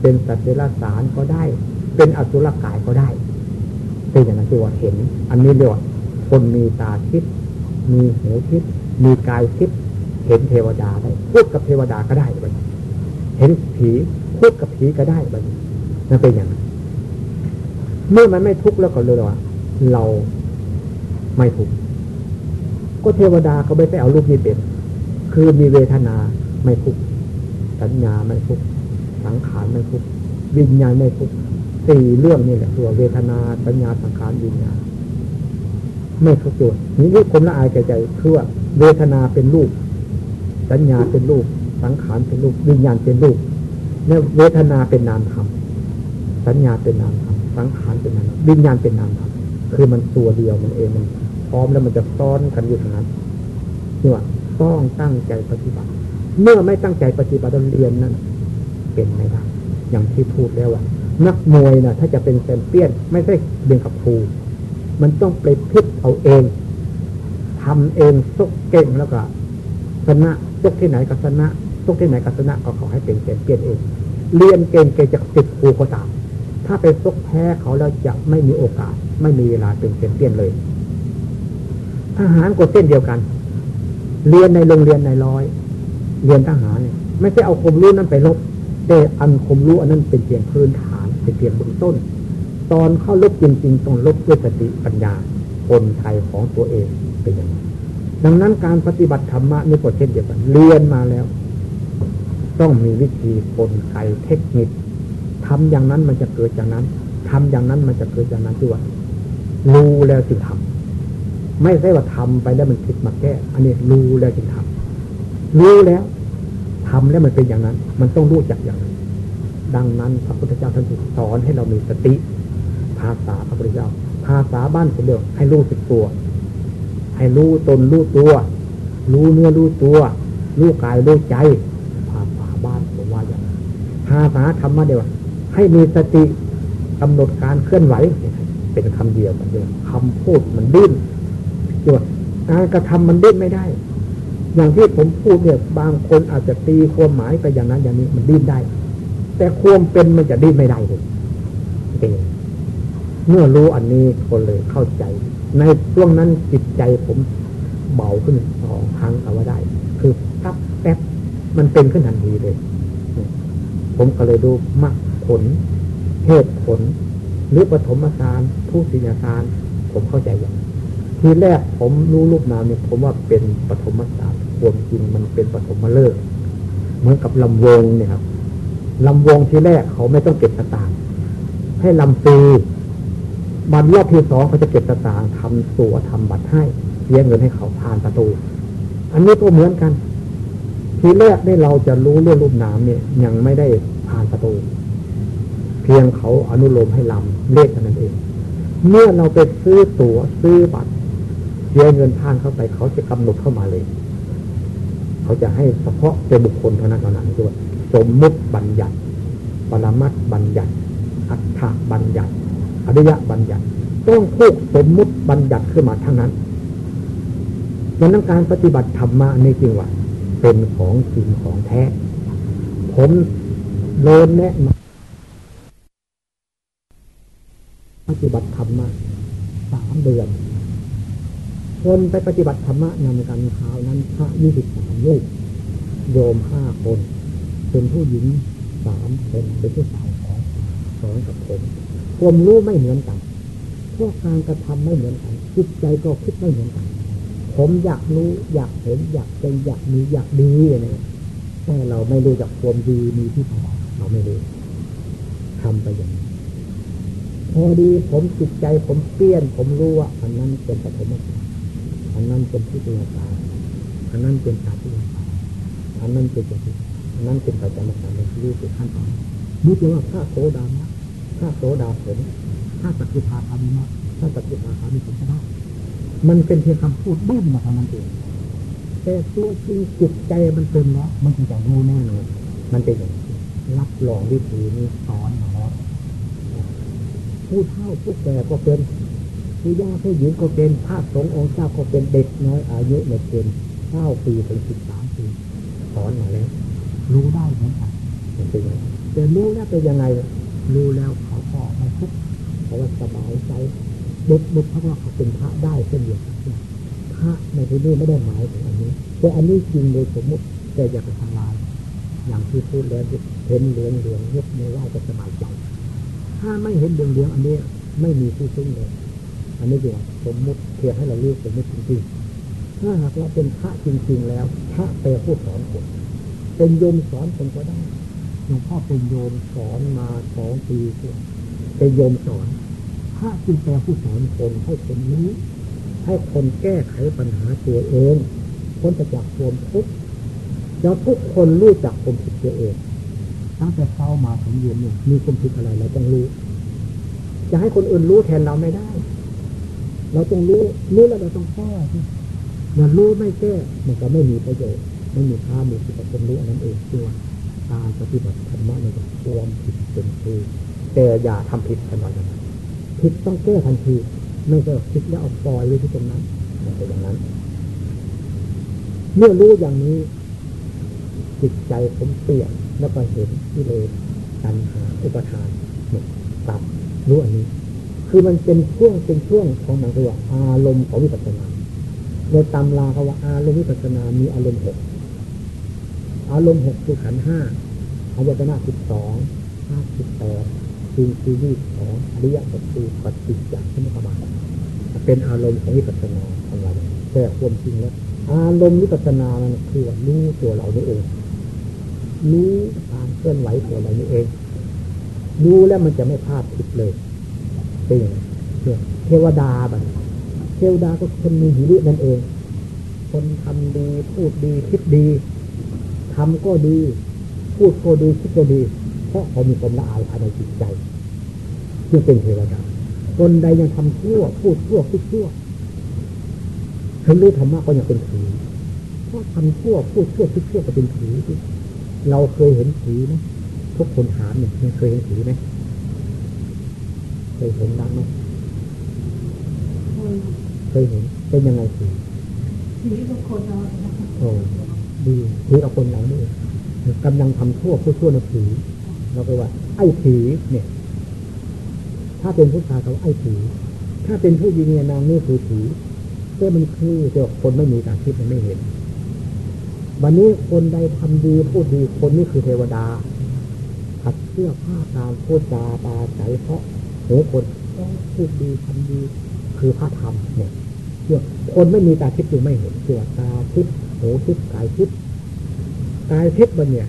เป็นสัตว์เดรัจฉานก็ได้ เป็นอสุรกายก็ได้ เป็นอย่างนั้นที่ว่าเห็น อันนี้เรียกว่าคนมีตาทิพย์มีหูทิพย์มีกายทิพย์เห็นเทวดาได้พูดกับเทวดาก็ได้เห็นผี พูดกับผีก็ได้ไปนั่นเป็นอย่างนั้นเมื่อมันไม่ทุกข์แล้วก็เลยว่า เราไม่ทุกข์ก็เทวดาเขาไม่ไปเอารูปนี้เป็น คือมีเวทนาไม่ทุกข์สัญญาไม่ทุกข์สังขารไม่ทุกข์วิญญาณไม่ทุกข์สี่เรื่องนี่แหละตัวเวทนาสัญญาสังขารวิญญาณไม่ทุกข์ตัวนี่ที่คนละอายใจใจคือว่าเวทนาเป็นรูป สัญญาเป็นรูป สังขารเป็นรูป วิญญาณเป็นรูป เนี่ยเวทนาเป็นนามธรรมสัญญาเป็นนามธรรมสังขารเป็นนามวิญญาณเป็นนามธรรมคือมันตัวเดียวมันเองมันพร้อมแล้วมันจะซ้อนกันอยู่ทางนั้นนี่ว่าต้องตั้งใจปฏิบัติ เมื่อไม่ตั้งใจปฏิบัติเรียนนั้นเป็นไม่ได้อย่างที่พูดแล้วว่านักมวยนะถ้าจะเป็นแชมเปี้ยน ไม่ใช่เรียนกับครู มันต้องไปพิกเอาเองทำเองซกเก่งแล้วก็ชนะซกที่ไหนก็ชนะซกที่ไหนก็ชนะก็ขอให้เป็นแชมเปี้ยนเอง เรียนเก่งเก่งจะติดครูก็ตาม ถ้าไปซกแพ้เขาแล้วจะไม่มีโอกาส ไม่มีเวลาเป็นแชมเปี้ยนเลย ทหารก็เส้นเดียวกัน เรียนในโรงเรียนในร้อย เรียนทหารเนี่ยไม่ใช่เอาความรู้นั้นไปลบ แต่อันความรู้อันนั้นเป็นเพียงพื้นฐาน เป็นเพียงเบื้องต้น ตอนเข้าลบจริงๆต้องลบด้วยสติปัญญา คนไทยของตัวเองเป็นอย่างนั้นดังนั้นการปฏิบัติธรรมะนี่ก็เช่นเดียวกัน เรียนมาแล้ว ต้องมีวิธีกลไกเทคนิคทำอย่างนั้นมันจะเกิดอย่างนั้นทำอย่างนั้นมันจะเกิดอย่างนั้นด้วยรู้แล้วจึงทำไม่ใช่ว่าทำไปแล้วมันผิดมาแก้ อันนี้รู้แล้วจึงทำรู้แล้วทำแล้วมันเป็นอย่างนั้น มันต้องรู้จักอย่างนั้น ดังนั้นพระพุทธเจ้าท่านสอนให้เรามีสติ ภาษาพระพุทธเจ้า ภาษาบ้านผมเดียวให้รู้สึกตัว ให้รู้ตนรู้ตัว รู้เนื้อรู้ตัว รู้กายรู้ใจ ภาษาบ้านผมว่าอย่างนั้น ภาษาธรรมะเดียวให้มีสติกำหนดการเคลื่อนไหว เป็นคำเดียวกันเดียวคำพูดมันดิ้นจวดการกระทำมันดิ้นไม่ได้ อย่างที่ผมพูดเนี่ย บางคนอาจจะตีความหมายไปอย่างนั้นอย่างนี้มันดิ้นได้ แต่ความเป็นมันจะดิ้นไม่ได้เลยเมื่อรู้อันนี้คนเลยเข้าใจ ในช่วงนั้นจิตใจผมเบาขึ้นสองครั้งเอาว่าได้ คือปั๊บแป๊บมันเป็นขึ้นทันทีเลย ผมก็เลยดูมรรคผลเหตุผล หรือปฐมฌานผู้สิญญาฌานผมเข้าใจอย่างทีแรกผมรู้รูปนามเนี่ยผมว่าเป็นปฐมฌานความจริงมันเป็นปฐมฤกษ์เหมือนกับลำวงเนี่ยครับลำวงทีแรกเขาไม่ต้องเก็บสตางค์ให้ลำปีบัตรรอบที่สองเขาจะเก็บสตางค์ทำตัวทำบัตรให้เสียเงินให้เขาผ่านประตู อันนี้ก็เหมือนกัน ทีแรกได้เราจะรู้เรื่องรูปนามเนี่ย ยังไม่ได้ ผ่านประตู เพียงเขาอนุโลมให้ลำเลขเท่านั้นเอง เมื่อเราไปซื้อตัว๋วซื้อบัตรเสียเงินผ่านเข้าไปเขาจะกำหนดเข้ามาเลย เขาจะให้เฉพาะเป็นบุคคลเท่านั้นเท่านั้นคือว่าสมมุติบัญญัติปรมัตบัญญัติ อัฏฐบัญญัติ อริยบัญญัติ ต้องพูดสมมุติบัญญัติขึ้นมาทั้งนั้นดังนั้นการปฏิบัติธรรมะนี่จริงว่า เป็นของจริงของแท้ ผม โลนแนะนำปฏิบัติธรรมะสามเดือน คนไปปฏิบัติธรรมะนำกันคราวนั้นพระยี่สิบสามลูกโยมห้าคน เป็นผู้หญิงสามคนเป็นผู้ชายสองสอนกับผมความรู้ไม่เหมือนกันพวกการกระทำไม่เหมือนกันจิตใจก็คิดไม่เหมือนกัน ผมอยากรู้อยากเห็นอยากเป็นอยากมีอยากดีเนี่ยแต่เราไม่รู้จักความดีมีที่ไหน เราไม่รู้ทำไปอย่างนี้พอดีผมจิตใจผมเปลี่ยน ผมรู้ว่าอันนั้นเป็นปฐมฌานอันนั้นเป็นพิจารณาอันนั้นเป็นชาติยาอันนั้นเป็นจติอันนั้นเป็นปัจจัยมารเป็นรู้เป็นขั้นตอนนี่เรียกว่าพระโสดานะพระโสดาผลพระสกิทาคามิมะพระสกิทาคามิผลก็ได้มันเป็นเพียงคำพูดบึ้มมาเท่านั้นเองแต่ตัวจริงจิตใจมันเป็นแล้วมันจึงจะรู้แน่นอนมันเป็นอย่าง รับรองวิธีนี้สอนมาแล้วผู้เฒ่าผู้แก่ก็เป็นผู้ย่าผู้หญิงก็เป็นพระสงฆ์องค์เจ้าก็เป็นเด็กน้อยอายุในเกณฑ์เก้าปีถึงสิบสามปีสอนมาแล้วรู้ได้เหมือนกันเป็นยังไงแต่รู้แล้วเป็นยังไงรู้แล้วเขาก็ไม่ทุกข์เขาว่าสบายใจบุตรบุตรเพราะว่าเขาเป็นพระได้เช่นเดียวกันพระในที่นี้ไม่ได้หมายถึงอันนี้แต่อันนี้จริงโดยสมมติแต่อย่าไปทำลาย อย่างที่พูดแล้วเห็นเหลืองเหลืองยกมือไหว้จะสบายใจ ถ้าไม่เห็นเหลืองเหลืองอันนี้ไม่มีผู้ซึ่งเลย อันนี้เดียวสมมติเพียงให้เราเรียกสมมติจริงๆถ้าหากเราเป็นพระจริง ๆ แล้วพระแปลผู้สอนคนเป็นโยมสอนคนก็ได้หลวงพ่อเป็นโยมสอนมาสองปีเป็นโยมสอนพระจึงแปลผู้สอนคนให้คนนี้ให้คนแก้ไขปัญหาตัวเองพ้นจากความทุกข์ เราทุกคนรู้จักความผิดตัวเอง ตั้งแต่เช้ามาถึงเย็นเนี่ยมีความผิดอะไรเราต้องรู้ จะให้คนอื่นรู้แทนเราไม่ได้ เราต้องรู้รู้แล้วเราต้องแก้อย่ารู้ไม่แก้มันก็ไม่มีประโยชน์ไม่มีค่ามีสิทธิ์คนรู้อันนั้นเองตัวการปฏิบัติธรรมะในความผิดเป็นคือแต่อย่าทำผิดทันทีผิดต้องแก้ทันทีไม่ใช่คิดแล้วเอาปล่อยไว้ที่ตรงนั้นไม่ใช่อย่างนั้น เมื่อรู้อย่างนี้ จิตใจผมเปลี่ยนแล้วก็เห็นที่เลยตัณหาอุปทานหมดตัดรู้อันนี้ คือมันเป็นช่วงเป็นช่วงของหนังตัวอารมณ์ของวิปัสสนาในตำราเขาว่าอารมณ์วิปัสสนามีอารมณ์หกอารมณ์หกคือขันห้าอายตนะสิบสองห้าสิบแปดสิ่งที่ยี่ของอริยสัจสี่ปฏิจจสมุปบาทเป็นอารมณ์ของวิปัสสนาของเราแต่ความจริงแล้วอารมณ์วิปัสสนามันคือรู้ตัวเรานี่เอง รู้การเคลื่อนไหวตัวเรานี่เองรู้แล้วมันจะไม่พลาดผิดเลยเป็นอย่างนี้เทวดาบันเทวดาก็คนมีหิรินั่นเอง คนทำดีพูดดีคิดดีทำก็ดี พูดก็ดีคิดก็ดี เพราะเขามีความละอายภายในจิตใจจึงเป็นเทวดาคนใดยังทำชั่ว พูดชั่วคิดชั่วถึงรู้ธรรมะก็ยังเป็นผีเพราะทำชั่วพูดชั่วคิดชั่วก็เป็นผี เราเคยเห็นผีไหมทุกคนถามเนี่ยเคยเห็นผีไหมเคยเห็นบ้างไหมเคยเห็นเป็นยังไงผีผีทุกคนเราโอ้ดีผีเอาคนไหนนี่กำลังทำชั่วผู้ชั่วในผีเราไปว่า ไอ้ผีเนี่ย ถ้าเป็นผู้ชายเขาไอ้ผีถ้าเป็นผู้หญิงเนี่ยนางนี่คือผีแต่มันคือแต่คนไม่มีการคิดมันไม่เห็น วันนี้คนใดทำดีพูดดีคนนี้คือเทวดาขัดเสื้อผ้าตามพูดจาตาใจเพราะโหคนพูดดีทำดีคือพระธรรมเนี่ยเพื่อคนไม่มีตาคิดจึงไม่เห็นตัวตาคิดหูทิพย์กายทิพย์กายทิพย์มันเนี่ย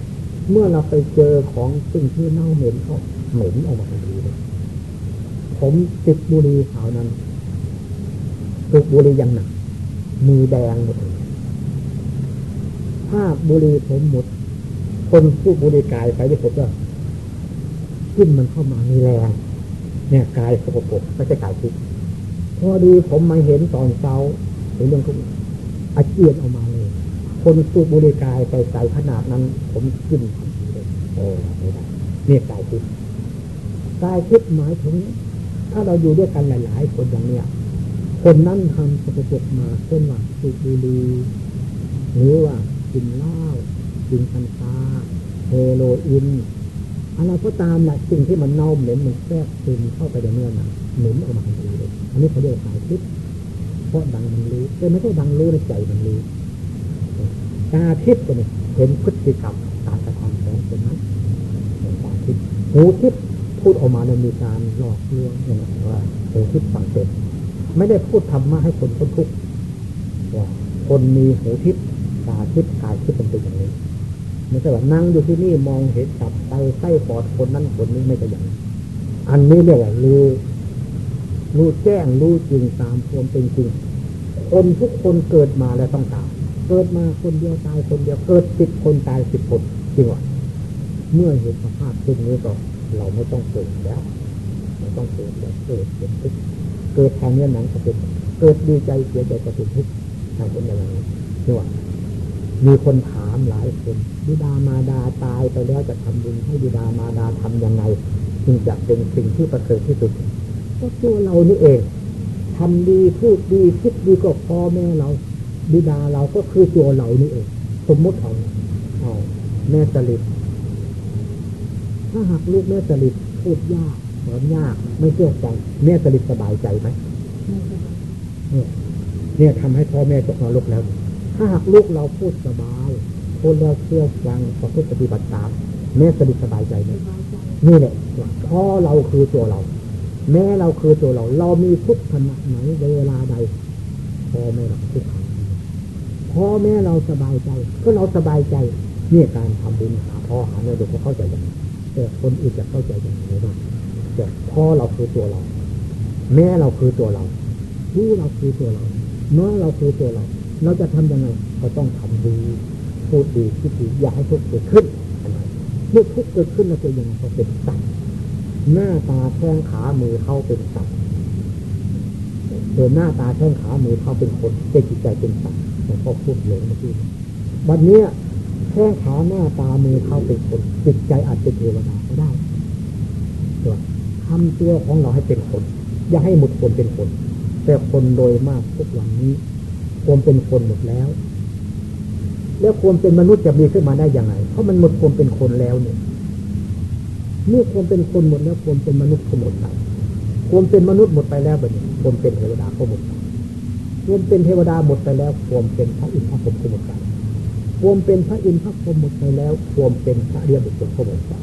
เมื่อเราไปเจอของสิ่งที่เน่าเหม็นเขาเหม็นออกมาทันทีเลยผมติดบุหรี่ขาวนั้นตุกบุหรี่ยังหนักมือแดงหมดเลย ถ้าบุรีผมหมด คนพูดบุรีกายไปที่ผมก็ขึ้นมันเข้ามามีแรงเนี่ยกายสกปรกไม่ใช่กายทุกพอดีผมมาเห็นตอนเช้าเห็นเรื่องทุกอาเจียนออกมาเลย คนสูบบุหรี่กายไปใส่ขนาดนั้น ผมขึ้นทันทีเลยโอ้ไม่ได้เนี่ยกายทิพย์กายทิพย์หมายถึง ถ้าเราอยู่ด้วยกันหลาย ๆ คนอย่างเนี้ยคนนั้นทำสกปรกมาเช่นว่าสูบบุหรี่หรือว่า กินเหล้ากินกัญชาเฮโรอีนอะไรก็ตามแหละสิ่งที่มันเน่าเหม็นมันแทรกซึมเข้าไปในเนื้อหนังเหม็นออกมาทันทีเลยอันนี้เขาเรียกกายทิพย์เพราะดังมันรู้แต่ไม่ใช่ดังรู้ในใจมันรู้ตาทิพย์ก็เนี่ยเห็นพฤติกรรมการกระทำของคนนั้นตาทิพย์หูทิพย์พูดออกมาเนี่ยมีการหลอกลวงเนี่ยนะว่าหูทิพย์สังเกตไม่ได้พูดธรรมะให้คนพ้นทุกข์ว่าคนมีหูทิพย์ ตาทิพย์กายทิพย์มันเป็นอย่างนี้ไม่ใช่ว่านั่งอยู่ที่นี่มองเห็นตับไตไส้ปอดคนนั้นคนนี้ไม่ใช่อย่างนี้อันนี้เรียกว่ารู้รู้แจ้งรู้จริงตามความเป็นจริงคนทุกคนเกิดมาแล้วต้องตายเกิดมาคนเดียวตายคนเดียวเกิดสิบคนตายสิบคนจริงวะเมื่อเห็นสภาพเช่นนี้ก็เราไม่ต้องเกิดแล้วไม่ต้องเกิดแล้วเกิดเป็นทุกข์เกิดทางเนื้อหนังก็เป็นเกิดดีใจเสียใจก็เป็นทุกข์ทางเป็นอย่างนี้จริงวะ มีคนถามหลายคนบิดามารดาตายไปแล้วจะทำบุญให้บิดามารดาทำยังไงจึงจะเป็นสิ่งที่ประเสริฐที่สุดก็ตัวเรานี่เองทำดีพูดดีคิดดีก็พ่อแม่เรา บิดาเราก็คือตัวเรานี่เอง สมมติเอาเอาแม่สลิดถ้าหากลูกแม่สลิดพูดยากสอนยากไม่เชื่อใจแม่สลิดสบายใจไหมเนี่ยเนี่ยทำให้พ่อแม่ตกนรกแล้ว ถ้าหากลูกเราพูดสบายพูดแล้วเชื่อฟังประพฤติปฏิบัติตาม แม่สลิดสบายใจไหมนี่แหละพ่อเราคือตัวเรา แม่เราคือตัวเรา เรามีทุกขณะไหนเวลาใดพ่อแม่เราทุกขณะพ่อแม่เราสบายใจ ก็เราสบายใจเนี่ยการทำบุญหาพ่อหาแม่เด็กเขาเข้าใจอย่างนี้แต่คนอื่นจะเข้าใจอย่างไรบ้างแต่พ่อเราคือตัวเรา แม่เราคือตัวเรา ผู้เราคือตัวเราน้องเราคือตัวเรา เราจะทำยังไงก็ต้องทำดีพูดดีคิดดีอย่าให้ทุกข์เกิดขึ้นเมื่อทุกข์เกิดขึ้นเราจะยังไงก็เป็นสัตว์หน้าตาแข้งขามือเข้าเป็นสัตว์เดินหน้าตาแข้งขามือเข้าเป็นคนแต่จิตใจเป็นสัตว์หลวงพ่อพูดเลยเมื่อกี้วันนี้แข้งขาหน้าตามือเข้าเป็นคนจิตใจอาจเป็นเทวดาก็ได้ตัวทำตัวของเราให้เป็นคน อย่าให้หมดคนเป็นคน แต่คนโดยมากทุกวันนี้ ความเป็นคนหมดแล้ว แล้วความเป็นมนุษย์จะมีขึ้นมาได้ยังไงเพราะมันหมดความเป็นคนแล้วเนี่ยเมื่อความเป็นคนหมดแล้วความเป็นมนุษย์ก็หมดไปความเป็นมนุษย์หมดไปแล้วแบบนี้ความเป็นเทวดาก็หมดไปความเป็นเทวดาหมดไปแล้วความเป็นพระอินทร์พระพรหมก็หมดไปความเป็นพระอินทร์พระพรหมหมดไปแล้วความเป็นพระเรียบุคคลก็หมดไป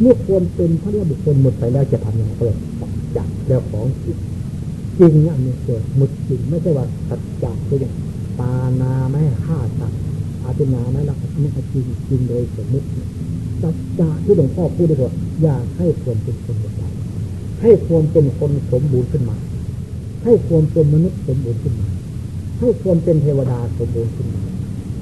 เมื่อความเป็นพระเรียบุคคลหมดไปแล้วจะทำยังไงก็เลยจักแล้วของ จริงอันนี้เกิดหมดจริงไม่ใช่ว่าสัจจะคืออย่างปานาไม่ฆ่าสัตว์อาตินาไม่ละไม่จริงจริงโดยสมมติสัจจะที่หลวงพ่อพูดดีกว่าอยากให้ความเป็นคนหมดไปให้ความเป็นคนสมบูรณ์ขึ้นมา ให้ความเป็นมนุษย์สมบูรณ์ขึ้นมา ให้ความเป็นเทวดาสมบูรณ์ขึ้นมา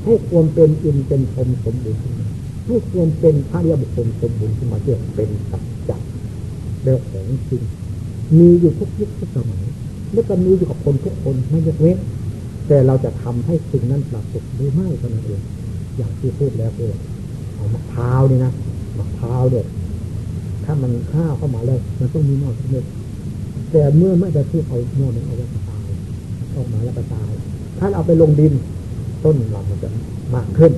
ให้ความเป็นอินเป็นพรมสมบูรณ์ขึ้นมาให้ความเป็นพระเรียบุคคลสมบูรณ์ขึ้นมาเรียกเป็นสัจจะเรื่องของจริงมีอยู่ทุกยุคทุกสมัย และก็มีอยู่กับคนทุกคนไม่ยกเว้น แต่เราจะทำให้สิ่งนั้นปรากฏหรือไม่เท่านั้นเองอย่างที่พูดแล้วเองเอามะพร้าวนี่นะมะพร้าวเนี่ยถ้ามันข้าวเข้ามาแล้วมันต้องมีนอกเม็ดแต่เมื่อไม่ได้ที่เอานอกนั้นเอาไว้ตายออกมาแล้วก็ตายถ้าเอาไปลงดิน ต้นเรามันจะมากขึ้น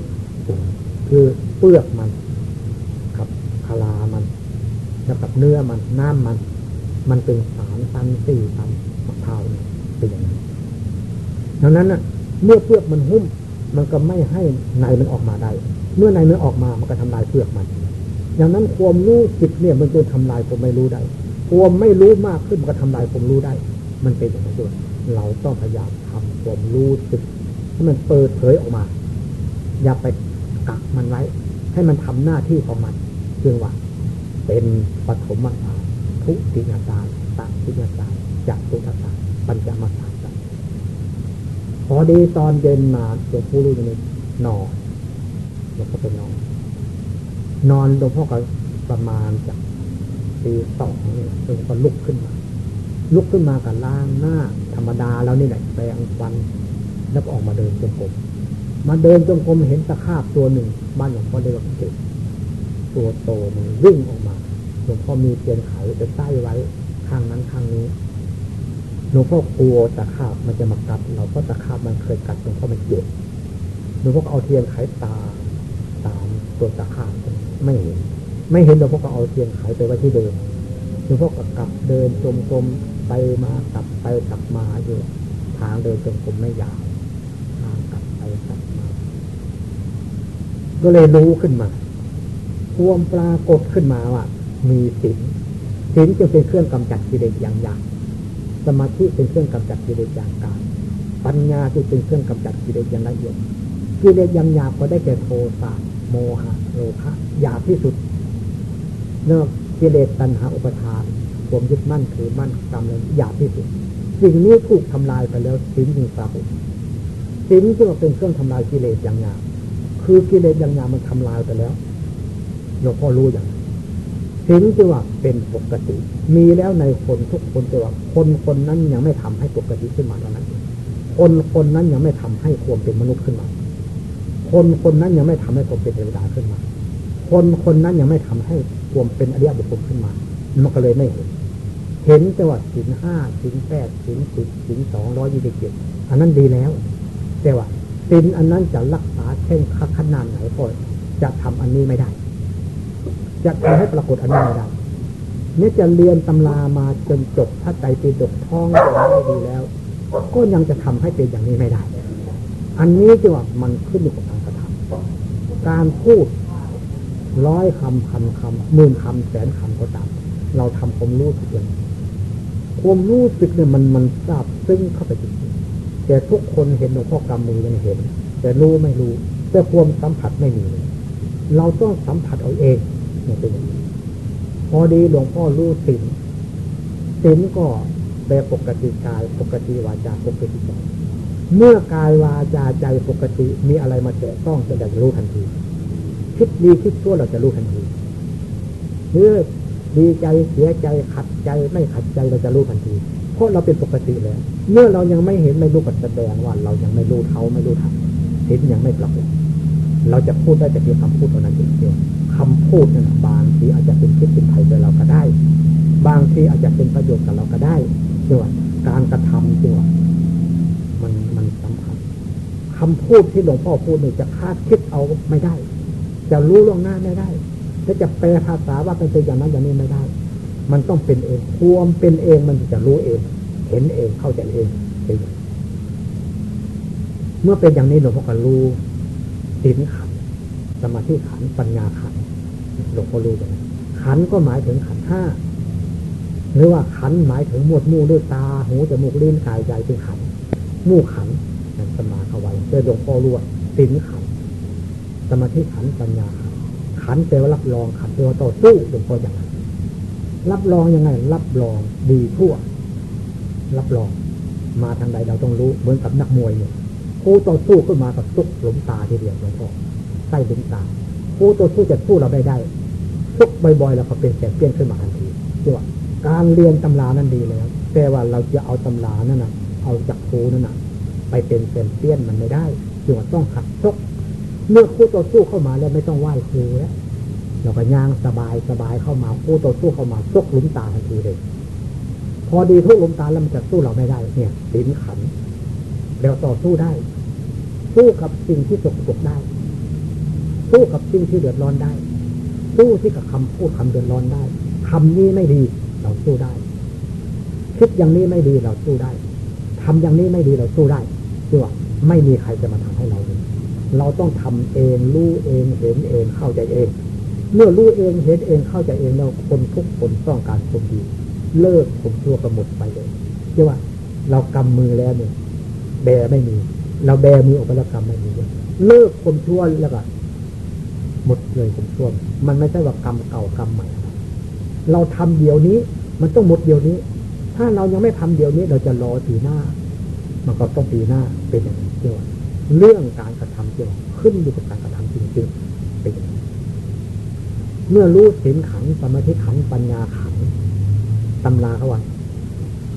คือเปลือกมันกับคลามันแล้วกับเนื้อมันน้ำมัน มันเป็นสามตันสี่ตันาวเป็นอย่างนั้นดังนั้นน่ะ เมื่อเปลือกมันหุ้ม มันก็ไม่ให้ในมันออกมาได้ เมื่อในมันออกมามันก็ทำลายเปลือกมันอย่างนั้นความรู้จิตเนี่ยมันจะทำลายผมไม่รู้ได้ความไม่รู้มากขึ้นมันก็ทำลายผมรู้ได้ มันเป็นอย่างนั้นด้วยเราต้องพยายามทำความรู้สึกให้มันเปิดเผยออกมา อย่าไปกักมันไว้ ให้มันทำหน้าที่ของมันเรื่องว่าเป็นปฐมฌานทุติยฌานตัติยฌานจัตุตฌาน ปัญจมฌานพอดีตอนเย็นมาหลวงปู่รู้อย่นี้หนอหลวงพ่อไปนอน นอนหลวงพ่อก็ประมาณจากตีสองเนี่ยหลวงพ่อลุกขึ้นมา ลุกขึ้นมากับล้างหน้า ธรรมดาแล้วนี่แหละแปรงฟันแล้วออกมาเดินจงกรมมาเดินจงกรมเห็นตะขาบตัวหนึ่ง บ้านหลวงพ่อเดินเก็บตัวโตมันวิ่งออกมาหลวงพ่อมีเตียนไขไปใต้ไว้ข้างนั้นข้างนี้ หลวงพ่อกลัวตะขาบมันจะมากัดเราเพราะตะขาบมันเคยกัดหลวงพ่อมันเจ็บหลวงพ่อเอาเทียนไขตาตามตัวตะขาบไม่เห็น ไม่เห็นหลวงพ่อก็เอาเทียนไขไปไว้ที่เดิมหลวงพ่อก็กลับเดินจมกรมไปมากลับไปกลับมาอยู่ทางเดินจมกรมไม่ยาวทางกลับไปกลับมา ก็เลยรู้ขึ้นมาควมปรากฏขึ้นมาว่ามีศีลศีลจึงเป็นเครื่องกำจัดกิเลสอย่างหยาบ สมาธิเป็นเครื่องกำจัดกิเลสอย่างกลางปัญญาจึงเป็นเครื่องกำจัดกิเลสอย่างละเอียดกิเลสอย่างหยาบก็ได้แก่โทสะโมหะโลภะหยาบที่สุดเนื่อกิเลสตัณหาอุปทานความยึดมั่นถือมั่นกรรมเลยหยาบที่สุดสิ่งนี้ถูกทำลายไปแล้วศีลจึงปรากฏศีลจึงเป็นเครื่องทำลายกิเลสอย่างหยาบคือกิเลสอย่างหยาบมันทำลายไปแล้วหลวงพ่อรู้อย่าง ศีลจึงว่าเป็นปกติ มีแล้วในคนทุกคนแต่ว่าคนคนนั้นยังไม่ทำให้ปกติขึ้นมาเท่านั้น คนคนนั้นยังไม่ทำให้ความเป็นมนุษย์ขึ้นมา คนคนนั้นยังไม่ทำให้ความเป็นเทวดาขึ้นมา คนคนนั้นยังไม่ทำให้ความเป็นอริยบุคคลขึ้นมา มันก็เลยไม่เห็น เห็นแต่ว่าสินห้าสินแปดสินสิบสินสองร้อยยี่สิบเจ็ดอันนั้นดีแล้ว แต่ว่าสินอันนั้นจะรักษาเช่นขนาดไหนก็จะทำอันนี้ไม่ได้ จะทำให้ปรากฏอันนี้ไม่ได้เนี่ยจะเรียนตำรามาจนจบถ้าใจปีดกท่องจนได้ดีแล้ว ก็ยังจะทำให้เป็นอย่างนี้ไม่ได้ อันนี้จะว่ามันขึ้นอยู่กับการกระทำการพูดร้อยคำพันคำหมื่นคำแสนคำก็ตามเราทำความรู้สึกองความรู้สึกเนี่ยมันมันทราบซึ้งเข้าไปจริงๆแต่ทุกคนเห็นหลวงพ่อกำมือยังเห็น แต่รู้ไม่รู้ แต่ความสัมผัสไม่มี เราต้องสัมผัสเอาเอง เนี่เป็นอย่างนี้พอดีหลวงพ่อรู้สินสินก็แบบปกติกายปกติวาจาปกติใจเมื่อกายวาจาใจปกติมีอะไรมาแตะต้องจะได้รู้ทันทีคิดดีคิดชั่วเราจะรู้ทันทีหรือดีใจเสียใจขัดใจไม่ขัดใจเราจะรู้ทันทีเพราะเราเป็นปกติแล้ว เมื่อเรายังไม่เห็นไม่รู้กัแสดงว่า เรายังไม่รู้เท่าไม่รู้ทันเห็นยังไม่ปรากฏเราจะพูดได้แต่เพียงคำพูดเท่านั้นเอง คำพูดนั้นบางทีอาจจะเป็นพิษเป็นภัยกับเราก็ได้ บางทีอาจจะเป็นประโยชน์กับเราก็ได้ด้วยการกระทำด้วยมันมันสำคัญคำพูดที่หลวงพ่อพูดเนี่ยจะคาดคิดเอาไม่ได้ จะรู้ล่วงหน้าไม่ได้และจะแปลภาษาว่าเป็นอย่างนั้นอย่างนี้ไม่ได้ มันต้องเป็นเองความเป็นเองมันจะรู้เอง เห็นเองเข้าใจเองเป็นเมื่อเป็นอย่างนี้หลวงพ่อก็รู้สินขันสมาธิขันปัญญาขัน หลวงพ่อรู้ตรงนั้นขันก็หมายถึงขันห้าหรือว่าขันหมายถึงหมวดมู่ด้วยตาหูจมูกลิ้นกายใจเป็นขันมู่ขันนั่นสมาเข้าไว้เจอหลวงพ่อรู้สินขันสมาธิขันปัญญาขันขันแปลว่ารับรองขันแปลว่าต่อสู้หลวงพ่ออย่างนั้นรับรองยังไง รับรองดีทั่ว รับรอง มาทางใดเราต้องรู้เหมือนกับนักมวยเนี่ยผู้ต่อสู้ขึ้นมากับซุกหลุมตาทีเดียวหลวงพ่อใส่หลุมตา ผู้ต่อสู้จะสู้เราได้ได้ซุกบ่อยๆแล้วก็เป็นแสงเปี้ยนขึ้นมาทันทีที่ว่าการเรียนตำรานั้นดีแล้วแต่ว่าเราจะเอาตำรานั่นนะเอาจากครูนั่นนะไปเป็นแสงเปี้ยนมันไม่ได้จึงว่าต้องขัดซกเมื่อคู่ต่อสู้เข้ามาแล้วไม่ต้องไหว้ครูแล้วเราก็ย่างสบายสบายเข้ามาคู่ต่อสู้เข้ามาซกหลุมตาทันทีเลย พอดีทุกหลุมตาแล้วมันจะสู้เราไม่ได้ เนี่ยสินขัน แล้วต่อสู้ได้ สู้กับสิ่งที่สกปรกได้ สู้กับสิ่งที่เดือดร้อนได้ สู้ที่กับคำพูดคำเดือดร้อนได้คำนี้ไม่ดี เราสู้ได้ คิดอย่างนี้ไม่ดีเราสู้ได้ทำอย่างนี้ไม่ดีเราสู้ได้คือว่าไม่มีใครจะมาทำให้เราเลยเราต้องทำเองรู้เองเห็นเองเข้าใจเอง เมื่อรู้เองเห็นเองเข้าใจเองแล้วคนทุกคนต้องการคนดี เลิกผมชั่วกระหมดไปเลยเรียกว่า เรากำมือแล้วเนี่ยแบไม่มี เราแบมือออกไปแล้วกำไม่มีเลิกคนชั่วแล้วก็ หมดเลยคนชั่วมันไม่ใช่ว่ากรรมเก่ากรรมใหม่ เราทำเดี๋ยวนี้ มันต้องหมดเดี๋ยวนี้ ถ้าเรายังไม่ทำเดี๋ยวนี้ เราจะรอปีหน้า มันก็ต้องปีหน้าเป็นอย่างนี้เดียวเรื่องการกระทำจริงขึ้นอยู่กับการกระทำจริงๆเป็นเมื่อรู้สินขันสมาธิขันปัญญาขันตำราเขาว่า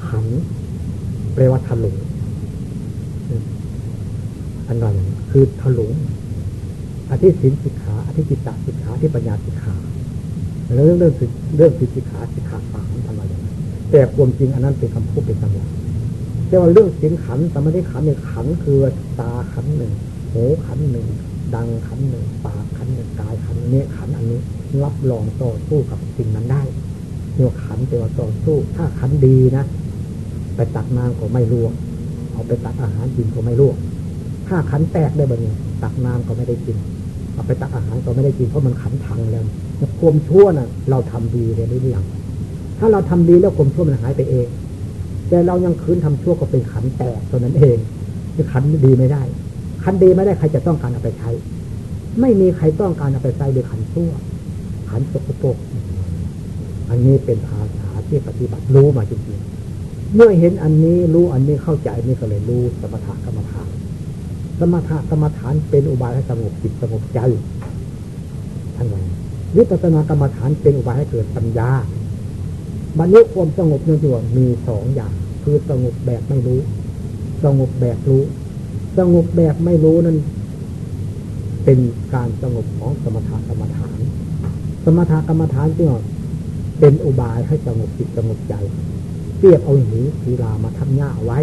ขันแปลว่าถลุงอันนั้นคือถลุงอธิสินสิกขา อธิจิตตสิกขาที่ปัญญาสิกขาแล้วเรื่องเรื่องเรื่องสิกขาสิกขาสามทำอะไรอย่างนั้นแต่ความจริงอันนั้นเป็นคำพูดเป็นตำราแต่ว่าเรื่องสินขันสมาธิขันเนี่ยขันคือตาขันหนึ่งหูขันหนึ่งดังขันหนึ่งปากขันหนึ่งกายขันนี้ขันอันนี้รับรองต่อสู้กับสิ่งนั้นได้เรียกขันแต่ว่าต่อสู้ ถ้าขันดีนะ ไปตักน้ำก็ไม่รั่วเอาไปตักอาหารกินก็ไม่รั่วถ้าขันแตกได้แบบนี้ตักน้ำก็ไม่ได้กิน เอาไปตักอาหารก็ไม่ได้กินเพราะมันขันพังแล้วความชั่วน่ะ เราทำดีเลยหรือยังถ้าเราทำดีแล้วความชั่วมันหายไปเอง แต่เรายังคืนทำชั่วก็เป็นขันแตกตัวนั้นเองคือขันดีไม่ได้ ขันดีไม่ได้ใครจะต้องการเอาไปใช้ ไม่มีใครต้องการเอาไปใช้โดยขันชั่ว ขันสกปรกอันนี้เป็นภาษาที่ปฏิบัติรู้มาจริงๆเมื่อเห็นอันนี้รู้อันนี้เข้าใจนี่ก็เลยรู้สมถะกรรมฐาน สมถะกรรมฐานเป็นอุบายให้สงบจิตสงบใจท่านว่าวิปัสสนากรรมฐานเป็นอุบายให้เกิดปัญญาบรรลุความสงบเนี่ยว่ามีสองอย่าง คือสงบแบบไม่รู้ สงบแบบรู้ สงบแบบไม่รู้นั้น เป็นการสงบของสมถะกรรมฐาน สมถะกรรมฐานจึงเป็นอุบายให้สงบจิตสงบใจเทียบเอาหินศีลามาทำหญ้าไว้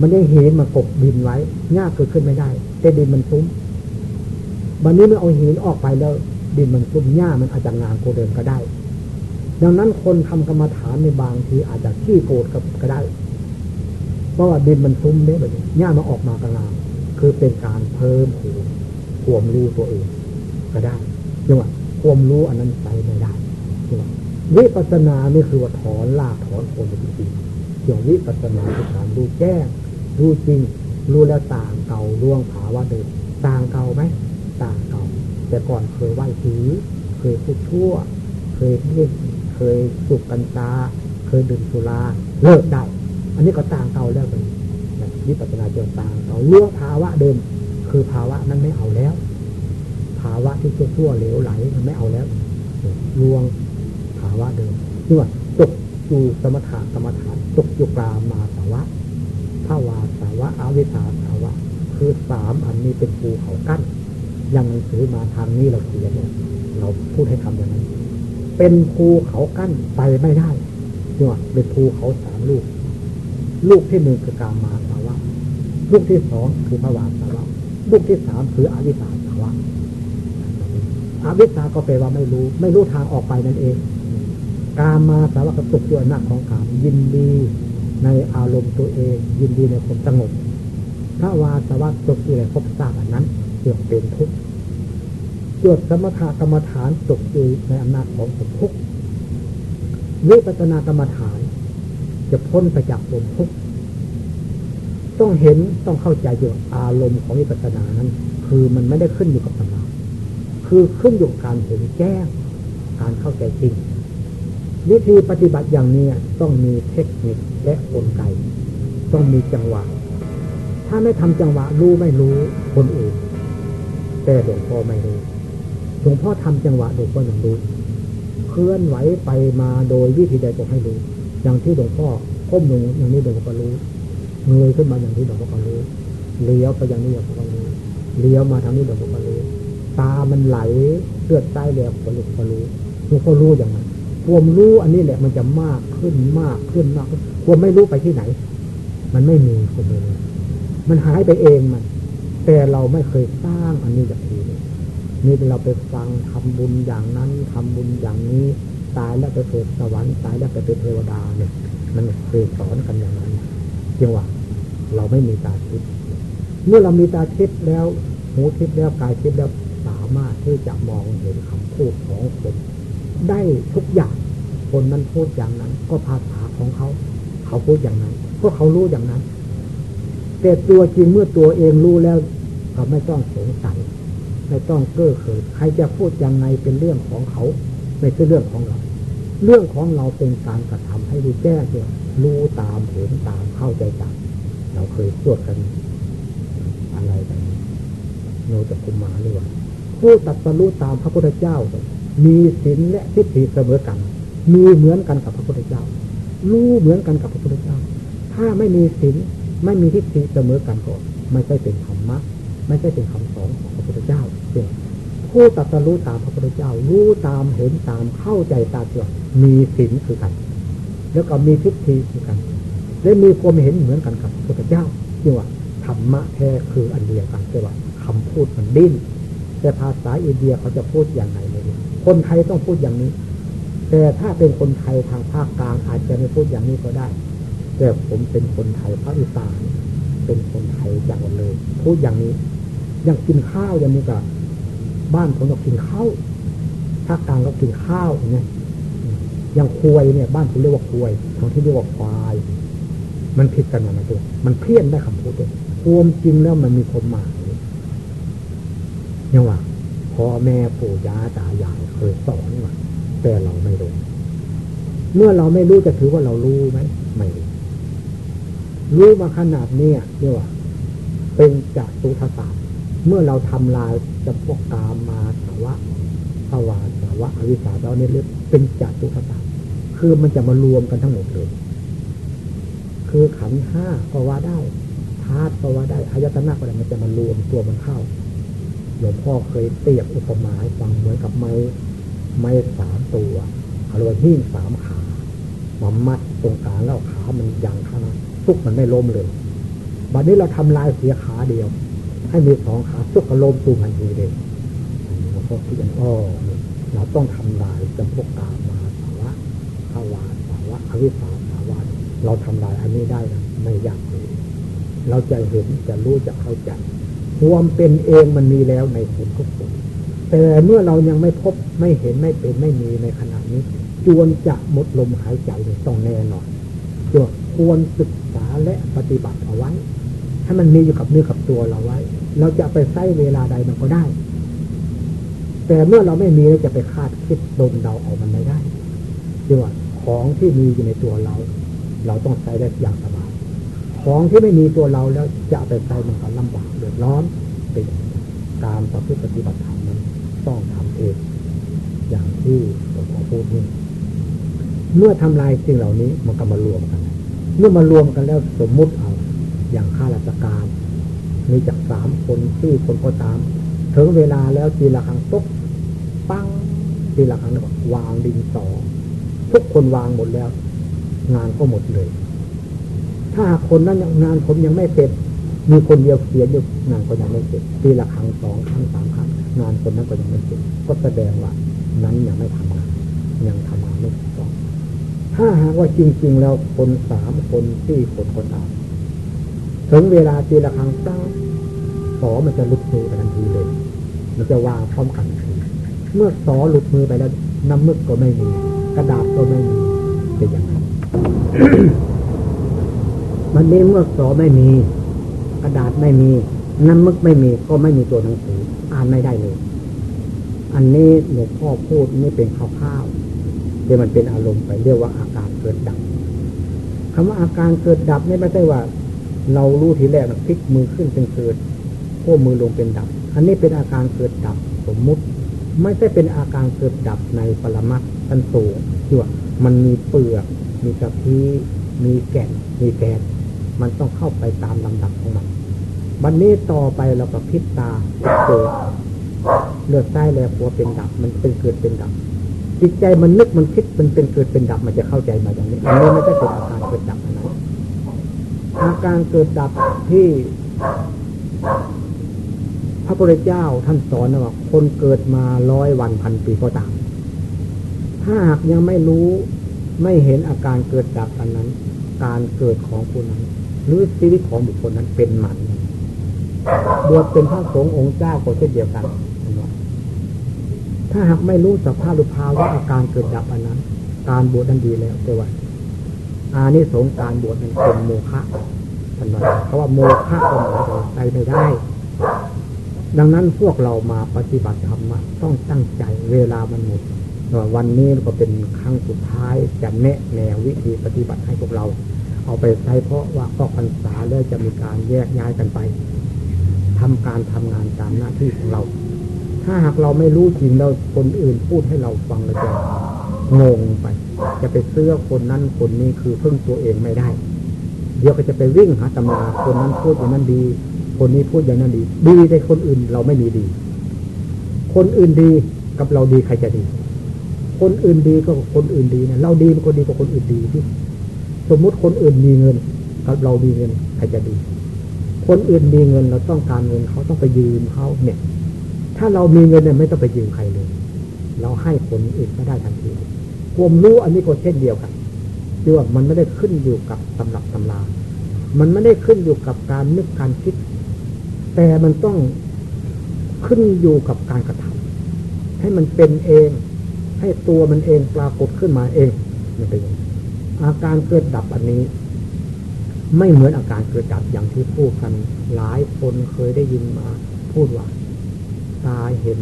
มันได้หินมากบดินไว้หญ้าเกิดขึ้นไม่ได้ แต่ดินมันซุ้มวันนี้มื่อเอาหินออกไปแล้ว ดินมันซุ้มหญ้ามันอาจจะงานโกเดินก็ได้ ดังนั้นคนทำกรรมฐานในบางทีอาจจะขี้โกรธก็ได้ เพราะว่าดินมันซุ้มเนี่ยแบบนี้หญ้ามาออกมากลางคือเป็นการเพิ่มผูมความรู้ตัวเองก็ได้ยังว่าความรู้อันนั้นใส่ไม่ได้วิปัสนานี่คือว่าถอนลากถอนโคนจริงๆอย่างวิปัสนาคือการรู้แจ้ง รู้จริง รู้แล้วต่างเก่าล่วงภาวะเดิมต่างเก่าไหมต่างเก่า แต่ก่อนเคยไหว้ผีเคยพูดชั่ว เคยเล่นเคยสุกกัญชาเคยดื่มสุราเลิกได้ อันนี้ก็ต่างเก่าแล้วเลยวิปัสนาเจะต่างเก่าล่วงภาวะเดิม คือภาวะนั้นไม่เอาแล้ว ภาวะที่ชั่วๆเหลวไหลมันไม่เอาแล้วล่วงภาวะเดิมนี่ว่าตกอยู่สมถะสมถะตกอยู่กลามาสาวะ ภาวาสาวะอาวิสาสาวะ คือสามอันนี้เป็นภูเขากั้นยังหนังสือมาทางนี้เราเขียนเนี่ยเราพูดให้คำอย่างนั้น เป็นภูเขากั้นไปไม่ได้นี่ว่าเป็นภูเขาสามลูก ลูกที่หนึ่งคือกามาสาวะ ลูกที่สองคือภาวาสาวะ ลูกที่สามคืออวิสาสาวะอวิชาก็แปลว่าไม่รู้ ไม่รู้ทางออกไปนั่นเอง กามาสาวะกสุขด้วยนักของกามยินดี ในอารมณ์ตัวเองยินดีในความสงบถ้าวาสวัสสุขอยู่ในภพทราบอันนั้นเกี่ยวเป็นทุกข์จดสมถกรรมฐานตกอยู่ในอำนาจของสมทุกข์วิปัสนากรรมฐาน จะพ้นไปจากสมทุกข์ต้องเห็นต้องเข้าใจอยู่อารมณ์ของวิปัสสนานั้น คือมันไม่ได้ขึ้นอยู่กับสมาคือขึ้นอยู่การเห็นแจ้งการเข้าใจจริง วิธีปฏิบัติอย่างนี้ต้องมีเทคนิคและกลไก ต้องมีจังหวะ ถ้าไม่ทำจังหวะรู้ไม่รู้คนอื่น แต่หลวงพ่อไม่รู้หลวงพ่อทำจังหวะหลวงพ่อยังรู้เคลื่อนไหวไปมาโดยวิธีใดก็ให้รู้ อย่างที่หลวงพ่อก้มลงอย่างนี้หลวงพ่อรู้เงยขึ้นมาอย่างที่หลวงพ่อรู้เลี้ยวไปอย่างนี้หลวงพ่อรู้เลี้ยวมาทางนี้หลวงพ่อรู้ตามันไหลเลือดใต้แล้วคนลุกก็รู้หลวงพ่อรู้อย่างนั้น ความรู้อันนี้แหละมันจะมากขึ้นมากขึ้นมากความไม่รู้ไปที่ไหน มันไม่มีคนเลยมันหายไปเองมัน แต่เราไม่เคยสร้างอันนี้อย่างทีเลยนี่เราไปฟังทำบุญอย่างนั้นทำบุญอย่างนี้ ตายแล้วไปเกิดสวรรค์ตายแล้วไปเป็นเทวดาเนี่ย มันเคยสอนกันอย่างนั้นเพียงว่า เราไม่มีตาทิพย์เมื่อเรามีตาทิพย์แล้วหูทิพย์แล้วกายทิพย์แล้วสามารถที่จะมองเห็นคำพูดของคน ได้ทุกอย่าง คนนั้นพูดอย่างนั้น ก็ภาษาของเขา เขาพูดอย่างนั้นก็เขารู้อย่างนั้น แต่ตัวจริงเมื่อตัวเองรู้แล้วก็ไม่ต้องสงสัยไม่ต้องเก้อเขินใครจะพูดยังไงเป็นเรื่องของเขา ไม่ใช่เรื่องของเรา เรื่องของเราเป็นการกระทำให้รู้แจ้งเดียวรู้ตามเห็นตามเข้าใจตามเราเคยสวดกันอะไรแบบนี้โนจะคุมาหรือว่าผู้ตัดสรู้ตามพระพุทธเจ้า มีศีลและทิฏฐิเสมอกัน มีเหมือนกันกับพระพุทธเจ้า รู้เหมือนกันกับพระพุทธเจ้า ถ้าไม่มีศีลไม่มีทิฏฐิเสมอกันก็ไม่ใช่เป็นธรรมะ ไม่ใช่เป็นคำสอนของพระพุทธเจ้าเ่ผู้ตัดสรู้ตามพระพุทธเจ้า รู้ตามเห็นตามเข้าใจตามเชื่อมีศีลคือกัน แล้วก็มีทิฏฐิคือกัน และมีความเห็นเหมือนกันกับพระพุทธเจ้าที่ว่าธรรมะแท้คืออันเดียวกันแต่ว่าคำพูดมันดิ้นแต่ภาษาอินเดียเขาจะพูดอย่างไร คนไทยต้องพูดอย่างนี้ แต่ถ้าเป็นคนไทยทางภาคกลางอาจจะไม่พูดอย่างนี้ก็ได้ แต่ผมเป็นคนไทยภาคอีสานเป็นคนไทยจากเลย พูดอย่างนี้ยังกินข้าวอย่างนี้กับบ้านผมก็กินข้าวภาคกลางก็กินข้าวอย่างนี้อย่างควยเนี่ย บ้านผมเรียกว่าควยทางที่เรียกว่าควายมันผิดกันนะตัวมันเพี้ยนได้คำพูดเลยความจริงแล้วมันมีความหมายยังว่า พ่อแม่ปู่ย่าตายายเคยสอนว่าแต่เราไม่รู้ เมื่อเราไม่รู้จะถือว่าเรารู้ไหมไม่รู้รู้มาขนาดนี้เรียว่าเป็นจัตุทศาสตร์เมื่อเราทำลายจะพวกกามาสาวะภาวาสาวะอวิสาเราเนี่ยเรียกเป็นจัตุทศาสตร์คือมันจะมารวมกันทั้งหมดเลย คือขันห้าก็ว่าได้ธาตุก็ว่าได้อายตนะก็ได้มันจะมารวมตัวมันเข้า หลวงพ่อเคยเปรียบอุปมาให้ฟังเหมือนกับไม้ไม้สามตัวอารมณ์หิ้งสามขามามัดตรงกลางแล้วขามันยังข้างทุกมันไม่ล้มเลยบัดนี้เราทำลายเสียขาเดียว ให้มีสองขาทุกกระล้มตูมันทีเลยหลวงพ่อคิดอย่างอ๋อเราต้องทำลายจำพวกกามาสาวะภาวาสาวะอวิสาสาวะเราทำลายอันนี้ได้นะไม่ยากเลยเราจะเห็นจะรู้จะเข้าใจ ความเป็นเองมันมีแล้วในคนทุกคนแต่เมื่อเรายังไม่พบไม่เห็นไม่เป็นไม่มีในขณะนี้ จวนจะหมดลมหายใจต้องแน่นอนจวควรศึกษาและปฏิบัติเอาไว้ถ้มันมีอยู่กับเนื้อกับตัวเราไว้ เราจะไปใช้เวลาใดมันก็ได้ แต่เมื่อเราไม่มีเราจะไปคาดคิดดมเดาเอามันไม่ได้จว่าของที่มีอยู่ในตัวเรา เราต้องใช้ได้อย่างสบาย ของที่ไม่มีตัวเราแล้วจะไปใช้มันก็ลำบากเดือดร้อนเป็นการประพฤติปฏิบัติธรรมนั้นต้องทำเอง อย่างที่หลวงพ่อพูดนี่เมื่อทำลายสิ่งเหล่านี้มันก็มารวมกัน เมื่อมารวมกันแล้วสมมุติเอาอย่างข้าราชการ มีจากสามคนที่คนก็ตาม ถึงเวลาแล้วทีละครั้งตกปั้งทีละครั้งวางดินสอทุกคนวางหมดแล้ว งานก็หมดเลย ถ้าคนนั้นงานผมยังไม่เสร็จ มีคนเดียวเขียนอยู่งานก็ยังไม่เสร็จปีละครั้งสองครั้งสามครั้งงานคนนั้นก็ยังไม่เสร็จ ก็แสดงว่านั้นยังไม่ทำงาน ยังทำงานไม่ถูกต้อง ถ้าหากว่าจริง ๆ แล้วคนสามคนที่คนคนตามถึงเวลาปีละครั้งตั้งสอมันจะหลุดมือไปทันทีเลย มันจะวางพร้อมกัน เมื่อสอหลุดมือไปแล้วน้ำมึกก็ไม่มี กระดาษก็ไม่มีเป็นอย่างไร มันนี้เมื่อสอไม่มี กระดาษไม่มีน้ำมึกไม่มีก็ไม่มีตัวหนังสือ อ่านไม่ได้เลย อันนี้หลวงพ่อพูดนี่เป็นข้าวๆที่มันเป็นอารมณ์ไปเรียกว่าอาการเกิดดับคำว่าอาการเกิดดับนี่ไม่ใช่ว่า เรารู้ทีแรกพลิกมือขึ้นเป็นเกิดพวกมือลงเป็นดับ อันนี้เป็นอาการเกิดดับสมมุติ ไม่ใช่เป็นอาการเกิดดับในปรมัตตันสูงที่ว่ามันมีเปลือก มีกระพี้มีแก่น มีแกน มันต้องเข้าไปตามลำดับของมันวันนี้ต่อไปเราก็พิษตาเกิดเลือดใต้แลหัวเป็นดับ มันเป็นเกิดเป็นดับ จิตใจมันนึกมันคิดมันเป็นเกิดเป็นดับ มันจะเข้าใจมาอย่างนี้อันนี้ไม่ใช่เป็นอาการเกิดดับนะอาการเกิดดับที่ พระพุทธเจ้าท่านสอนว่าคนเกิดมาร้อยวันพันปีก็ตามถ้าหากยังไม่รู้ไม่เห็นอาการเกิดดับอันนั้น การเกิดของผู้นั้น หรือชีวิตของบุคคลนั้นเป็นหมันบวชเป็นพระสงฆ์องค์เจ้าก็เช่นเดียวกัน ถ้าหากไม่รู้สภาพรือภาวะอาการเกิดดับอันนั้น การบวชนั้นดีแล้วแต่ว่าอานิสงส์การบวชนั้นเป็นโมฆะท่านว่าเพราะว่าโมฆะก็หมายถึงใจไม่ได้ ดังนั้นพวกเรามาปฏิบัติธรรมต้องตั้งใจเวลามันหมดวันนี้ก็เป็นครั้งสุดท้ายจะแนะแนววิธีปฏิบัติให้พวกเรา เอาไปใช้เพราะว่าก็พรรษาแล้วจะมีการแยกย้ายกันไปฉทำการทำงานตามหน้าที่ของเรา ถ้าหากเราไม่รู้จริงเราคนอื่นพูดให้เราฟังเราจะงงไป จะไปเสื้อคนนั้นคนนี้คือพึ่งตัวเองไม่ได้ เดี๋ยวก็จะไปวิ่งหาตำราคนนั้นพูดอย่างนั้นดี คนนี้พูดอย่างนั้นดี ดีแต่คนอื่นเราไม่มีดี คนอื่นดีกับเราดีใครจะดี คนอื่นดีก็คนอื่นดีนะเราดีมันก็ดีกว่าคนอื่นดีที่ สมมุติคนอื่นมีเงินกับเรามีเงินใครจะดี คนอื่นมีเงินเราต้องการเงินเขาต้องไปยืมเขาเนี่ย ถ้าเรามีเงินเนี่ยไม่ต้องไปยืมใครเลย เราให้คนอื่นก็ได้ทันทีความรู้อันนี้ก็เช่นเดียวกันคือว่ามันไม่ได้ขึ้นอยู่กับตำรับตำรา มันไม่ได้ขึ้นอยู่กับการนึกการคิด แต่มันต้องขึ้นอยู่กับการกระทำให้มันเป็นเอง ให้ตัวมันเองปรากฏขึ้นมาเองมันเป็นอย่าง อาการเกิดดับอันนี้ ไม่เหมือนอาการเกิดดับอย่างที่พูดกันหลายคนเคยได้ยินมา พูดว่าตาเห็น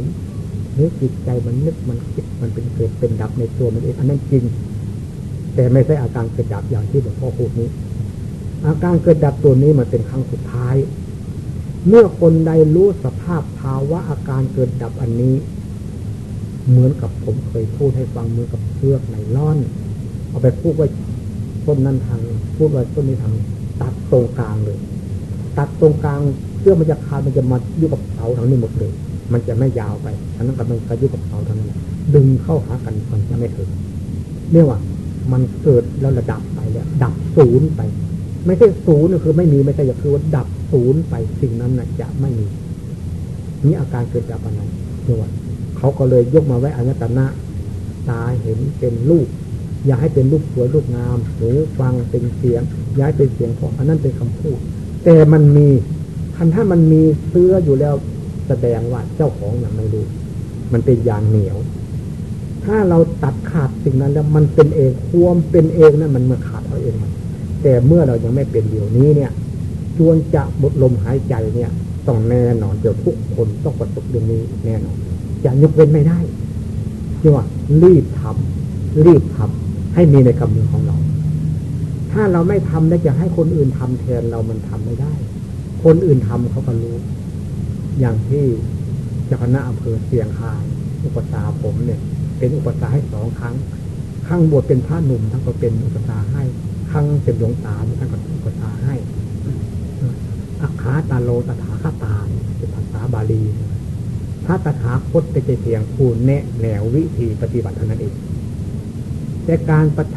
นึกจิตใจมันนึกมันคิดมันเป็นเกิดเป็นดับในตัวมันเองอันนั้นจริง แต่ไม่ใช่อาการเกิดดับอย่างที่หลวงพ่อพูดนี้ อาการเกิดดับตัวนี้มันเป็นครั้งสุดท้าย เมื่อคนใดรู้สภาพภาวะอาการเกิดดับอันนี้ เหมือนกับผมเคยพูดให้ฟังเหมือนกับเชือกไนล่อน เอาไปพูดว่า ต้นนั้นทางพูดว่าต้นนี้ทางตัดตรงกลางเลย ตัดตรงกลางเชือมันจะขาดมันจะมาอยู่กับเสาทางนี้หมดเลย มันจะไม่ยาวไปอันนั้นกับมันก็อยู่กับเสาทางนั้ดึงเข้าหากันมันจะไม่ถึงเรียกว่า มันเกิดแล้วระดับไปแล้วดับศูนย์ไป ไม่ใช่ศูนย์คือไม่มีไม่ใช่อย่าคือว่าดับศูนย์ไปสิ่งนั้นนะจะไม่มีนี่อาการเกิดจากอะไรเรียกว่าเขาก็เลยยกมาไว้อายตนะตาเห็นเป็นรูป อย่าให้เป็นรูปสวยรูปงามหูฟังเป็นเสียง ย้ายเป็นเสียงเพราะอันนั้นเป็นคำพูด แต่มันมีคันถ้ามันมีเสื้ออยู่แล้วแสดงว่าเจ้าของยังไม่รู้มันเป็นยางเหนียว ถ้าเราตัดขาดสิ่งนั้นแล้วมันเป็นเองควมเป็นเองนั้นมันมาขาดเอาเองมันแต่เมื่อเรายังไม่เป็นเดี๋ยวนี้เนี่ยจวนจะบดลมหายใจเนี่ย ต้องแน่นอนเดี๋ยวทุกคนต้องประสบเรื่องนี้แน่นอนจะยกเว้นไม่ได้ที่ว่ารีบทำรีบทำ ให้มีในกำมือของเรา ถ้าเราไม่ทำแล้วจะให้คนอื่นทำแทนเรามันทำไม่ได้ คนอื่นทำเขาก็รู้ อย่างที่เจ้าคณะอำเภอเสียงคายอุปสาผมเนี่ย เป็นอุปสาให้สองครั้ง ครั้งบวชเป็นพระหนุ่มท่านก็เป็นอุปสาให้ครั้งเป็นหลวงตาท่านก็อุปสาให้อัคขาตาโลตถาคตาเป็นภาษาบาลีพระตถาคตเป็นเพียงผู้แนะแนววิธีปฏิบัติเท่านั้นเอง แต่การปฏิ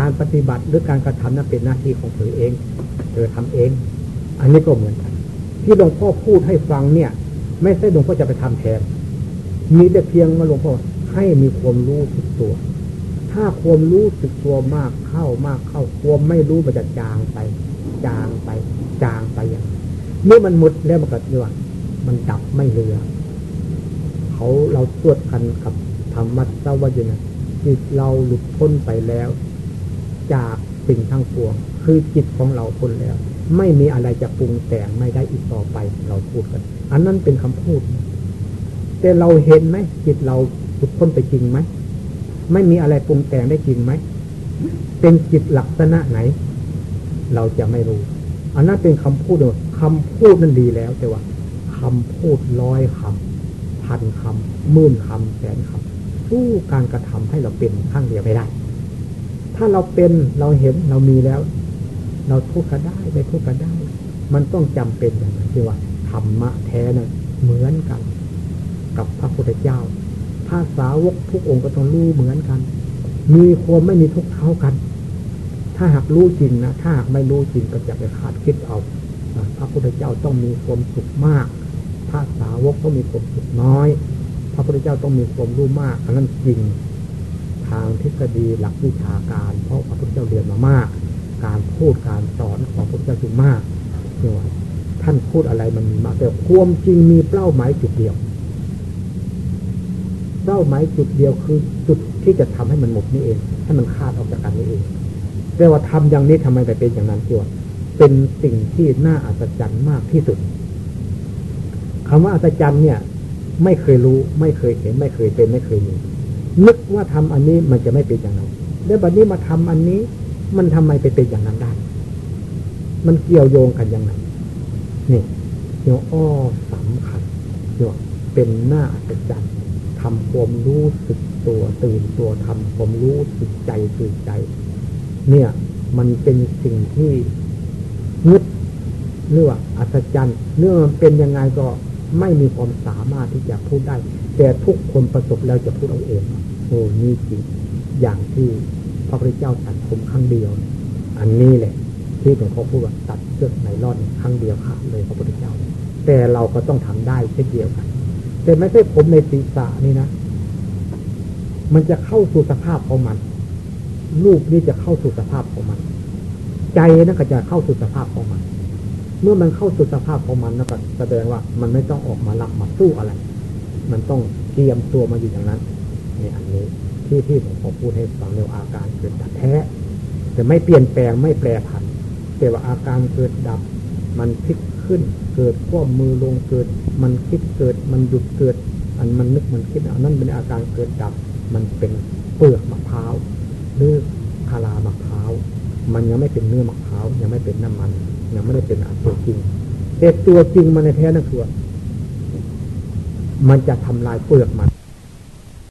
การปฏิบัติหรือการกระทำนั้นเป็นหน้าที่ของเธอเอง เธอทำเอง อันนี้ก็เหมือนกัน ที่หลวงพ่อพูดให้ฟังเนี่ย ไม่ใช่หลวงพ่อจะไปทำแทน มีแต่เพียงมาหลวงพ่อให้มีความรู้สึกตัว ถ้าความรู้สึกตัวมากเข้ามากเข้าความไม่รู้มันจะจางไป จางไป จางไปอย่างเมื่อมันหมดแล้วมันก็เรื่องมันดับไม่เหลือ เขาเราตรวจกันกับธรรมะเจ้าว่าอย่างนั้น จิตเราหลุดพ้นไปแล้ว จากสิ่งทั้งปวง คือจิตของเราพ้นแล้ว ไม่มีอะไรจะปรุงแต่งไม่ได้อีกต่อไปเราพูดกัน อันนั้นเป็นคำพูด แต่เราเห็นไหมจิตเราหลุดพ้นไปจริงไหมไม่มีอะไรปรุงแต่งได้จริงไหมเป็นจิตลักษณะไหน เราจะไม่รู้ อันนั้นเป็นคำพูดเลยคำพูดนั้นดีแล้วแต่ว่าคำพูดร้อยคำพันคำหมื่นคำแสนคำ สู้การกระทำให้เราเป็นข้างเดียวไม่ได้ ถ้าเราเป็นเราเห็นเรามีแล้ว เราพูดกันได้ไม่พูดกันได้ มันต้องจำเป็นอย่างนั้นที่ว่าธรรมะแท้นะเหมือนกัน กับพระพุทธเจ้าภาษาวกทุกองค์ก็ต้องรู้เหมือนกัน มีความไม่มีทุกเท่ากัน ถ้าหากรู้จริงนะถ้าหากไม่รู้จริงก็จะไปคาดคิดเอาพระพุทธเจ้าต้องมีความสุขมากภาษาวกต้องมีความสุขน้อย ระพุทธเจ้าต้องมีความรู้มากอันนั้นจริงทางทฤษฎีหลักวิชาการ เพราะพระพุทธเจ้าเรียนมามาก การพูดการสอนของพระพุทธเจ้าจึงมากเนี่ยท่านพูดอะไรมันมีมากแต่ความจริงมีเป้าหมายจุดเดียว เป้าหมายจุดเดียวคือจุดที่จะทำให้มันหมดนี่เอง ให้มันขาดออกจากกันนี่เองแต่ว่าทำอย่างนี้ทำไมไปเป็นอย่างนั้นจีวเป็นสิ่งที่น่าอัศจรรย์มากที่สุดคำว่าอัศจรรย์เนี่ย ไม่เคยรู้ ไม่เคยเห็น ไม่เคยเป็นไม่เคยมีนึกว่าทำอันนี้มันจะไม่เป็นอย่างนั้นแล้วบัดนี้มาทำอันนี้ มันทำไมไปเป็นอย่างนั้นได้ มันเกี่ยวโยงกันยังไงนี่เดี๋ยอ้อสำคัญเดี๋ยเป็นหน้าอัศจรรย์ทำความรู้สึกตัวตื่นตัวทำความรู้สึกใจตื่นใจ เนี่ย มันเป็นสิ่งที่งึดเรื่องอัศจรรย์เรื่องมันเป็นยังไงก็ ไม่มีความสามารถที่จะพูดได้ แต่ทุกคนประสบแล้วจะพูดเอาเอง โอ้นี่จริงอย่างที่พระพุทธเจ้าตัดผมครั้งเดียว อันนี้แหละ ที่หลวงพ่อพูดว่าตัดเชือกไนล่อนครั้งเดียวขาดเลยพระพุทธเจ้า แต่เราก็ต้องทำได้เช่นเดียวกัน แต่ไม่ใช่ผมในศีรษะนี่นะ มันจะเข้าสู่สภาพของมัน รูปนี้จะเข้าสู่สภาพของมัน ใจนั่นก็จะเข้าสู่สภาพของมัน เมื่อมันเข้าสู่สภาพของมันนั่นก็แสดงว่ามันไม่ต้องออกมารับมาสู้อะไร มันต้องเตรียมตัวมาอยู่อย่างนั้นในอันนี้ที่ที่ผมขอพูดให้ฟังเรื่องอาการเกิดดับแท้ แต่ไม่เปลี่ยนแปลงไม่แปรผันแต่ว่าอาการเกิดดับ มันพลิกขึ้น เกิดข้อมือลงเกิด มันคิดเกิดมันหยุดเกิด อันมันนึกมันคิดอันนั้นเป็นอาการเกิดดับ มันเป็นเปลือกมะพร้าวหรือคารามะพร้าว มันยังไม่เป็นเนื้อมะพร้าวยังไม่เป็นน้ำมัน ยังไม่ได้เป็นอันตัวจริงแต่ตัวจริงมันในแท้นั่นคือมันจะทำลายเปลือกมัน